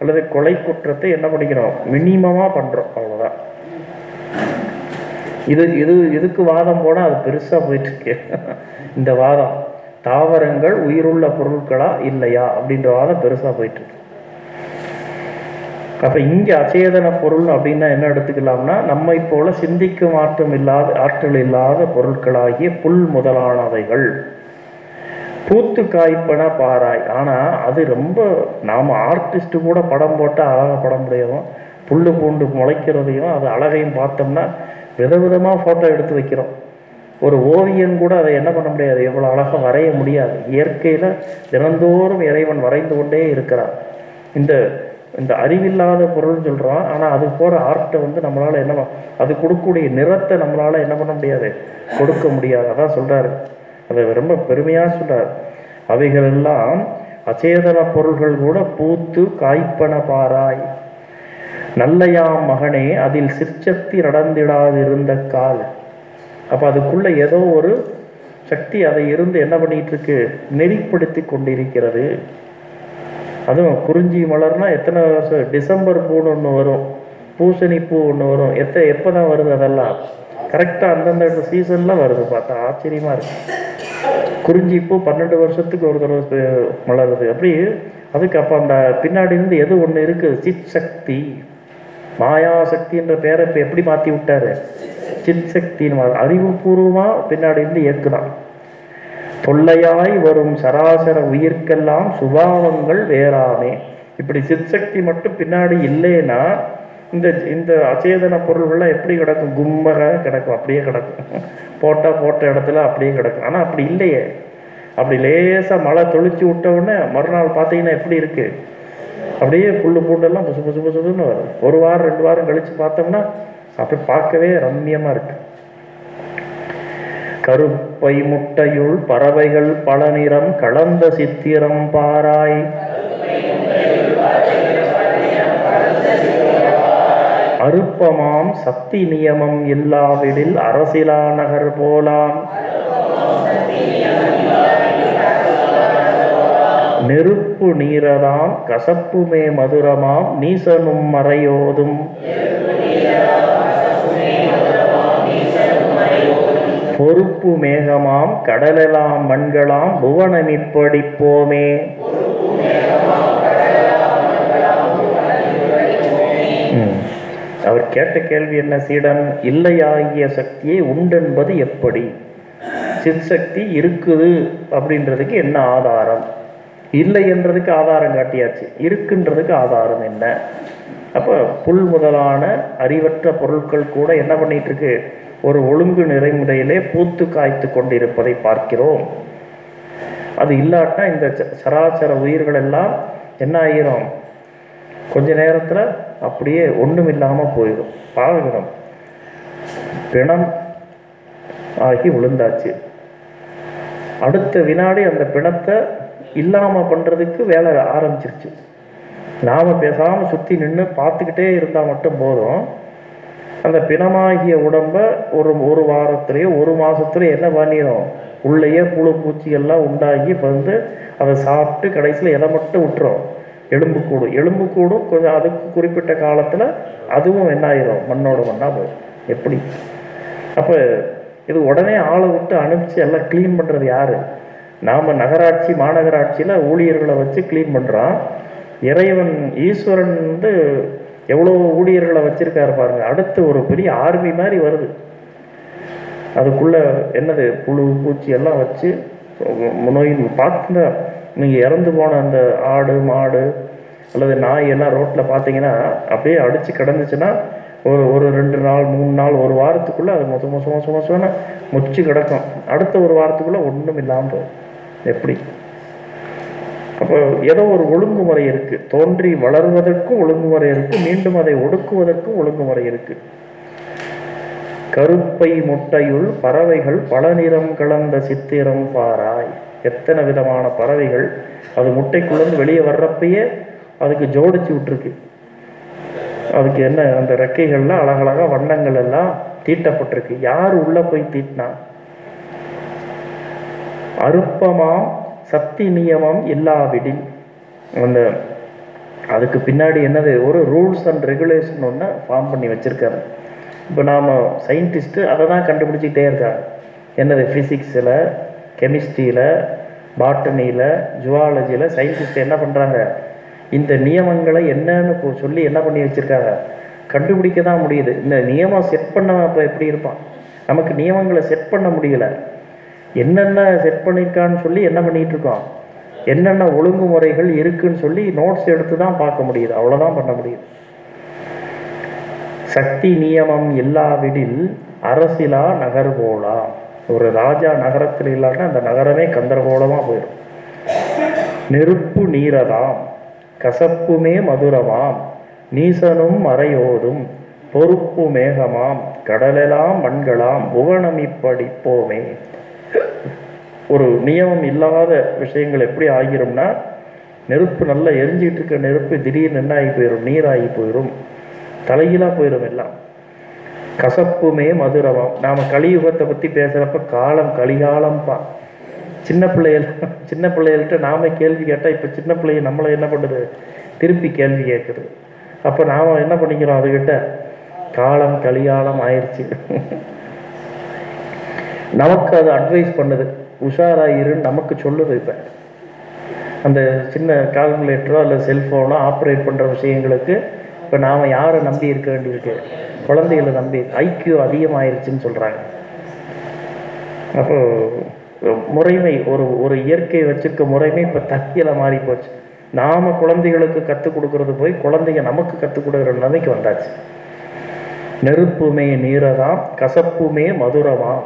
அல்லது கொலை குற்றத்தை என்ன பண்ணிக்கிறோம்? மினிமமாக பண்ணுறோம் அவ்வளோதான் இது இது இதுக்கு வாதம் போனால் அது பெருசாக போயிட்டுருக்கு. இந்த வாதம் தாவரங்கள் உயிருள்ள பொருட்களா இல்லையா அப்படின்ற வாதம் பெருசாக போயிட்டுருக்கு. அப்போ இங்கே அச்சேதன பொருள் அப்படின்னா என்ன எடுத்துக்கலாம்னா நம்மை போல சிந்திக்கும் ஆற்றம் இல்லாத ஆற்றல் இல்லாத பொருட்களாகிய புல் முதலானவைகள். பூத்து காய்ப்பன பாராய் ஆனால் அது ரொம்ப நாம் ஆர்டிஸ்ட்டு கூட படம் போட்டால் அழகாக படம் முடியும் புல் பூண்டு முளைக்கிறதையும் அது அழகையும் பார்த்தோம்னா விதவிதமாக ஃபோட்டோ எடுத்து வைக்கிறோம். ஒரு ஓவியன் கூட அதை என்ன பண்ண முடியாது? எவ்வளோ அழகாக வரைய முடியாது. இயற்கையில் தினந்தோறும் இறைவன் வரைந்து கொண்டே இருக்கிறான். இந்த இந்த அறிவில்லாத பொருள்னு சொல்கிறோம் ஆனால் அது போகிற ஆர்ட்டை வந்து நம்மளால் என்ன அது கொடுக்கக்கூடிய நிறத்தை நம்மளால் என்ன பண்ண முடியாது. கொடுக்க முடியாது. அதான் சொல்கிறாரு அதை ரொம்ப பெருமையாக சொல்கிறார் அவைகளெல்லாம் அச்சேதன பொருள்கள் கூட பூத்து காய்ப்பன பாராய். நல்லையாம் மகனே அதில் சிற்சக்தி நடந்திடாதிருந்த கால். அப்போ அதுக்குள்ள ஏதோ ஒரு சக்தி அதை இருந்து என்ன பண்ணிட்டு இருக்கு? நெறிப்படுத்தி கொண்டிருக்கிறது. அதுவும் குறிஞ்சி மலர்னா எத்தனை வருஷம்? டிசம்பர் பூன்னு ஒன்று வரும். பூசணி பூ ஒன்று வரும். எத்த எப்போ தான் வருது அதெல்லாம்? கரெக்டாக அந்தந்த சீசனில் வருது. பார்த்தா ஆச்சரியமாக இருக்கு. குறிஞ்சி பூ பன்னெண்டு வருஷத்துக்கு ஒரு தடவை மலருது. அப்படி அதுக்கு அப்போ அந்த பின்னாடி இருந்து எது ஒன்று இருக்குது சித் சக்தி. மாயா சக்தின்ற பேரை இப்போ எப்படி மாற்றி விட்டாரு? சித் சக்தின்னு அறிவுபூர்வமாக பின்னாடி இருந்து இயக்குதான். தொல்லையாய் வரும் சராசர உயிர்க்கெல்லாம் சுபாவங்கள் வேறாமே. இப்படி சிற்சக்தி மட்டும் பின்னாடி இல்லைன்னா இந்த இந்த அச்சேதன பொருள்கள்லாம் எப்படி கிடக்கும்? கும்மக கிடக்கும் அப்படியே கிடக்கும். போட்டால் போட்ட இடத்துல அப்படியே கிடக்கும். ஆனால் அப்படி இல்லையே. அப்படி லேசாக மழை தொளிச்சு விட்ட உடனே மறுநாள் பார்த்தீங்கன்னா எப்படி இருக்குது அப்படியே புல்லு பூண்டெல்லாம் புசு புசு புசுன்னு வரும். ஒரு வாரம் ரெண்டு வாரம் கழித்து பார்த்தோம்னா அப்படி பார்க்கவே ரம்யமாக இருக்குது கருப்பை முட்டையுள் பறவைகள் பல நிறம் கலந்த சித்திரம் பாராய். அருப்பமாம் சக்தி நியமம் இல்லாவிடில் அரசிலா நகர் போலாம். நெருப்பு நீரதாம் கசப்புமே மதுரமாம் நீசனும் மறையோதும். பொறுப்பு மேகமாம் கடலெலாம் மண்களாம் புவனமிப்படி போமே. அவர் கேட்ட கேள்வி என்ன சீடன்? இல்லையாகிய சக்தியை உண்டென்பது எப்படி? சிற்சக்தி இருக்குது அப்படின்றதுக்கு என்ன ஆதாரம்? இல்லை என்றதுக்கு ஆதாரம் காட்டியாச்சு. இருக்குன்றதுக்கு ஆதாரம் என்ன? அப்போ புல் முதலான அறிவற்ற பொருட்கள் கூட என்ன பண்ணிட்டு இருக்கு? ஒரு ஒழுங்கு நிறைமுறையிலே பூத்து காய்த்து கொண்டிருப்பதை பார்க்கிறோம். அது இல்லாட்டா இந்த ச- சராசர உயிர்கள் எல்லாம் என்ன ஆகிரும் கொஞ்ச நேரத்துல அப்படியே ஒன்றும் இல்லாம போயிடும். பாவகிரம். பிணம் ஆகி விழுந்தாச்சு. அடுத்த வினாடி அந்த பிணத்தை இல்லாம பண்றதுக்கு வேலை ஆரம்பிச்சிருச்சு. நாம பேசாம சுத்தி நின்று பார்த்துக்கிட்டே இருந்தா மட்டும் போதும். அந்த பிணமாகிய உடம்பை ஒரு ஒரு வாரத்திலேயோ ஒரு மாதத்துலேயோ என்ன பண்ணிடும் உள்ளேயே புழு பூச்சி எல்லாம் உண்டாகி வந்து அதை சாப்பிட்டு கடைசியில் எதை மட்டும் விட்டுரும்? எலும்புக்கூடு எலும்புக்கூடும் கொஞ்சம் அதுக்கு குறிப்பிட்ட காலத்தில் அதுவும் என்ன ஆயிரும்? மண்ணோட மண்ணாக போயிடும் எப்படி? அப்போ இது உடனே ஆளை விட்டு அனுப்பிச்சு எல்லாம் க்ளீன் பண்ணுறது யாரு? நாம் நகராட்சி மாநகராட்சியில் ஊழியர்களை வச்சு க்ளீன் பண்ணுறான் இறைவன் ஈஸ்வரன் வந்து எவ்வளோ ஊழியர்களை வச்சிருக்காரு பாருங்க. அடுத்து ஒரு பெரிய ஆர்மி மாதிரி வருது. அதுக்குள்ள என்னது புழு பூச்சி எல்லாம் வச்சு நோய் பார்த்து நீங்கள் இறந்து போன அந்த ஆடு மாடு அல்லது நாய் எல்லாம் ரோட்டில் பார்த்தீங்கன்னா அப்படியே அடித்து கிடந்துச்சுன்னா ஒரு ஒரு ரெண்டு நாள் மூணு நாள் ஒரு வாரத்துக்குள்ளே அது மொச மொச மொச மொசம்னா முச்சு கிடக்கும். அடுத்த ஒரு வாரத்துக்குள்ளே ஒன்றும் இல்லாமல் போகும். எப்படி? ஏதோ ஒரு ஒழுங்குமுறை இருக்கு. தோன்றி வளர்வதற்கும் ஒழுங்குமுறை இருக்கு. மீண்டும் அதை ஒடுக்குவதற்கும் ஒழுங்குமுறை இருக்கு. கருப்பை முட்டையுள் பறவைகள் பல நிறம் கலந்த சித்திரம் பாராய். எத்தனை விதமான பறவைகள். அது முட்டைக்குள்ளேருந்து வெளியே வர்றப்பயே அதுக்கு ஜோடிச்சு விட்டுருக்கு. அதுக்கு என்ன அந்த ரெக்கைகள்லாம் அழகழகா வண்ணங்கள் எல்லாம் தீட்டப்பட்டிருக்கு. யார் உள்ள போய் தீட்டினா? அருப்பமாம் சக்தி நியமம் இல்லாவிடில். அந்த அதுக்கு பின்னாடி என்னது ஒரு ரூல்ஸ் அண்ட் ரெகுலேஷன் ஒன்று ஃபார்ம் பண்ணி வச்சுருக்காரு. இப்போ நாம் சயின்டிஸ்ட்டு அதை தான் கண்டுபிடிச்சிக்கிட்டே இருக்காங்க என்னது ஃபிசிக்ஸில் கெமிஸ்ட்ரியில் பாட்டனியில் ஜுவாலஜியில் சயின்டிஸ்ட் என்ன பண்ணுறாங்க இந்த நியமங்களை என்னன்னு சொல்லி என்ன பண்ணி வச்சுருக்காங்க? கண்டுபிடிக்க தான் முடியுது. இந்த நியமம் செட் பண்ண இப்போ எப்படி இருப்பான்? நமக்கு நியமங்களை செட் பண்ண முடியல. என்னென்ன செட் பண்ணியிருக்கான்னு சொல்லி என்ன பண்ணிகிட்ருக்கோம்? என்னென்ன ஒழுங்குமுறைகள் இருக்குன்னு சொல்லி நோட்ஸ் எடுத்து தான் பார்க்க முடியுது. அவ்வளோதான் பண்ண முடியுது. சக்தி நியமம் இல்லாவிடில் அரசிலா நகர் ஒரு ராஜா நகரத்தில் இல்லாட்டா அந்த நகரமே கந்தரகோலமாக போயிடும். நெருப்பு நீரதாம் கசப்புமே மதுரமாம் நீசனும் மறையோதும் பொறுப்பு மேகமாம் கடலெலாம் மண்களாம் புவனம் இப்படி ஒரு நியமம் இல்லாத விஷயங்கள் எப்படி ஆகிரும்னா நெருப்பு நல்லா எரிஞ்சிக்கிட்டு இருக்க நெருப்பு திடீர்னு என்ன ஆகி போயிடும் நீராகி போயிடும் தலைகீழாக போயிடும் எல்லாம். கசப்புமே மதுரமாம். நாம் கலியுகத்தை பற்றி பேசுகிறப்ப காலம் கலிகாலம்ப்பா சின்ன பிள்ளைகள் சின்ன பிள்ளைகள்கிட்ட நாம கேள்வி கேட்டால் இப்போ சின்ன பிள்ளைங்க நம்மளை என்ன பண்ணுது? திருப்பி கேள்வி கேட்குது அப்போ நாம் என்ன பண்ணிக்கிறோம் அதுகிட்ட? காலம் கலிகாலம் ஆயிடுச்சு நமக்கு அது அட்வைஸ் பண்ணுது. உஷாராயிருன்னு நமக்கு சொல்லுது இப்போ. அந்த சின்ன கால்குலேட்டரோ அல்லது செல்ஃபோனோ ஆப்ரேட் பண்ணுற விஷயங்களுக்கு இப்போ நாம் யாரை நம்பி இருக்க வேண்டியிருக்கு? குழந்தைகளை நம்பி ஐக்கியூ அதிகமாயிருச்சுன்னு சொல்கிறாங்க அப்போ முறைமை ஒரு ஒரு இயற்கை வச்சிருக்க முறைமை இப்போ தக்கியல மாறி போச்சு. நாம் குழந்தைகளுக்கு கற்றுக் கொடுக்கறது போய் குழந்தைங்க நமக்கு கற்றுக் கொடுக்குற நிலைமைக்கு வந்தாச்சு. நெருப்புமே நீரதாம் கசப்புமே மதுரமாம்.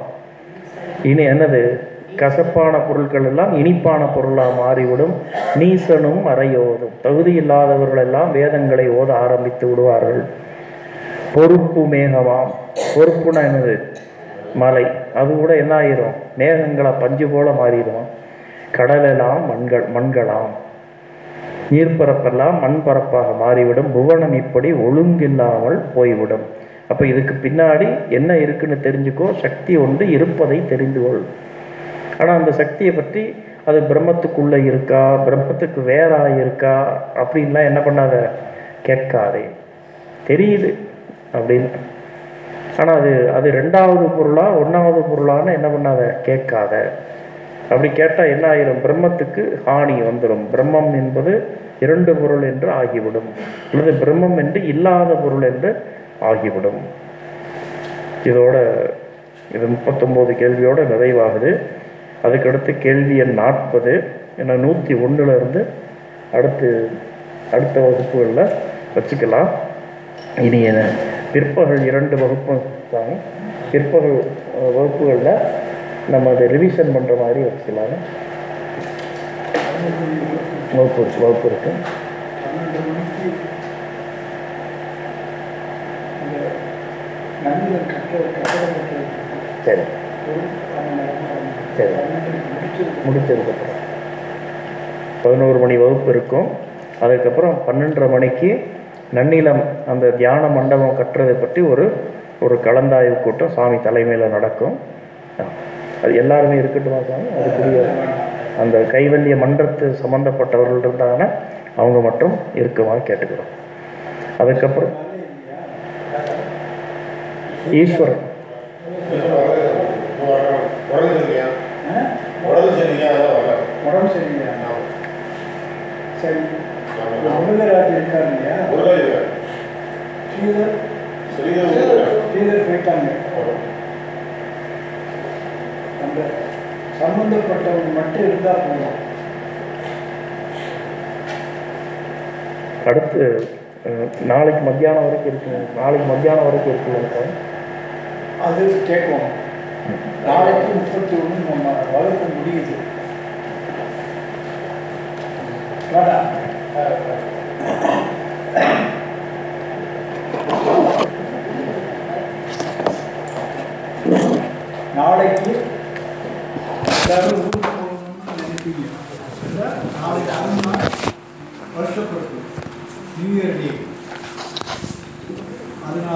இனி என்னது? கசப்பான பொருட்கள் எல்லாம் இனிப்பான பொருளாக மாறிவிடும். நீசனும் அறையோதும் தகுதி இல்லாதவர்கள் எல்லாம் வேதங்களை ஓத ஆரம்பித்து விடுவார்கள். பொறுப்பு மேகமாம். பொறுப்புனா என்னது? மலை. அது கூட என்ன ஆயிரும்? மேகங்களை பஞ்சு போல மாறிடும்? கடலெல்லாம் மண்கள் மண்களாம். நீர்ப்பரப்பெல்லாம் மண்பரப்பாக மாறிவிடும். புவனம் இப்படி ஒழுங்கில்லாமல் போய்விடும். அப்போ இதுக்கு பின்னாடி என்ன இருக்குன்னு தெரிஞ்சுக்கோ சக்தி ஒன்று இருப்பதை தெரிந்து கொள். ஆனால் அந்த சக்தியை பற்றி அது பிரம்மத்துக்குள்ளே இருக்கா பிரம்மத்துக்கு வேறா இருக்கா அப்படின்லாம் என்ன பண்ணாத? கேட்காதே. தெரியுது அப்படின்னு. ஆனால் அது அது ரெண்டாவது பொருளா ஒன்றாவது பொருளான்னு என்ன பண்ணாத? கேட்காத. அப்படி கேட்டால் என்ன ஆயிரும்? பிரம்மத்துக்கு ஹானி வந்துடும் பிரம்மம் என்பது இரண்டு பொருள் என்று ஆகிவிடும். அல்லது பிரம்மம் என்று இல்லாத பொருள் என்று ஆகிவிடும். இதோட இது முப்பத்தொம்போது கேள்வியோட நிறைவாகுது. அதுக்கடுத்து கேள்வி எண் நாற்பது. ஏன்னா நூற்றி ஒன்றுலேருந்து அடுத்து அடுத்த வகுப்புகளில் வச்சுக்கலாம். இனி பிற்பகல் இரண்டு வகுப்பு தாங்க பிற்பகல் வகுப்புகளில் நம்ம அதை ரிவிஷன் பண்ணுற மாதிரி வச்சுக்கலாம். வகுப்பு வகுப்பு இருக்குது பன்னெண்டு மணிக்கு அந்த நன்னிதன் கட்ட கட்டடம் கட்டுறது சரி. சரி. முடிச்சதுக்கப்புறம் பதினோரு மணி வகுப்பு இருக்கும். அதுக்கப்புறம் பன்னெண்டரை மணிக்கு நன்னிலம் அந்த தியான மண்டபம் கட்டுறதை பற்றி ஒரு ஒரு கலந்தாய்வு கூட்டம் சாமி தலைமையில் நடக்கும். அது எல்லாருமே இருக்கட்டுமா சாமி? அதுக்குரிய அந்த கைவல்ய மன்றத்து சம்மந்தப்பட்டவர்கள் இருந்தாங்கன்னா அவங்க மட்டும் இருக்குமா கேட்டுக்கிறோம். அதுக்கப்புறம் ஈஸ்வரன். உடம்பு சரியில்லையா சரி முருகராஜ் இருக்காரு இல்லையா ஸ்ரீதர் ஸ்ரீதர் போயிட்டாங்க அந்த சம்பந்தப்பட்டவங்க மட்டும் இருந்தால் போதும் அடுத்து நாளைக்கு மத்தியானம் வரைக்கும் இருக்கு. நாளைக்கு மத்தியானம் வரைக்கும் இருக்குல்ல சார்? அது கேட்கும் நாளைக்கு முப்பத்தி ஒன்று நம்ம வகுப்பு முடியுது. வாடா. நாளைக்கு நாளைக்கு அரை நியூ இயர் டே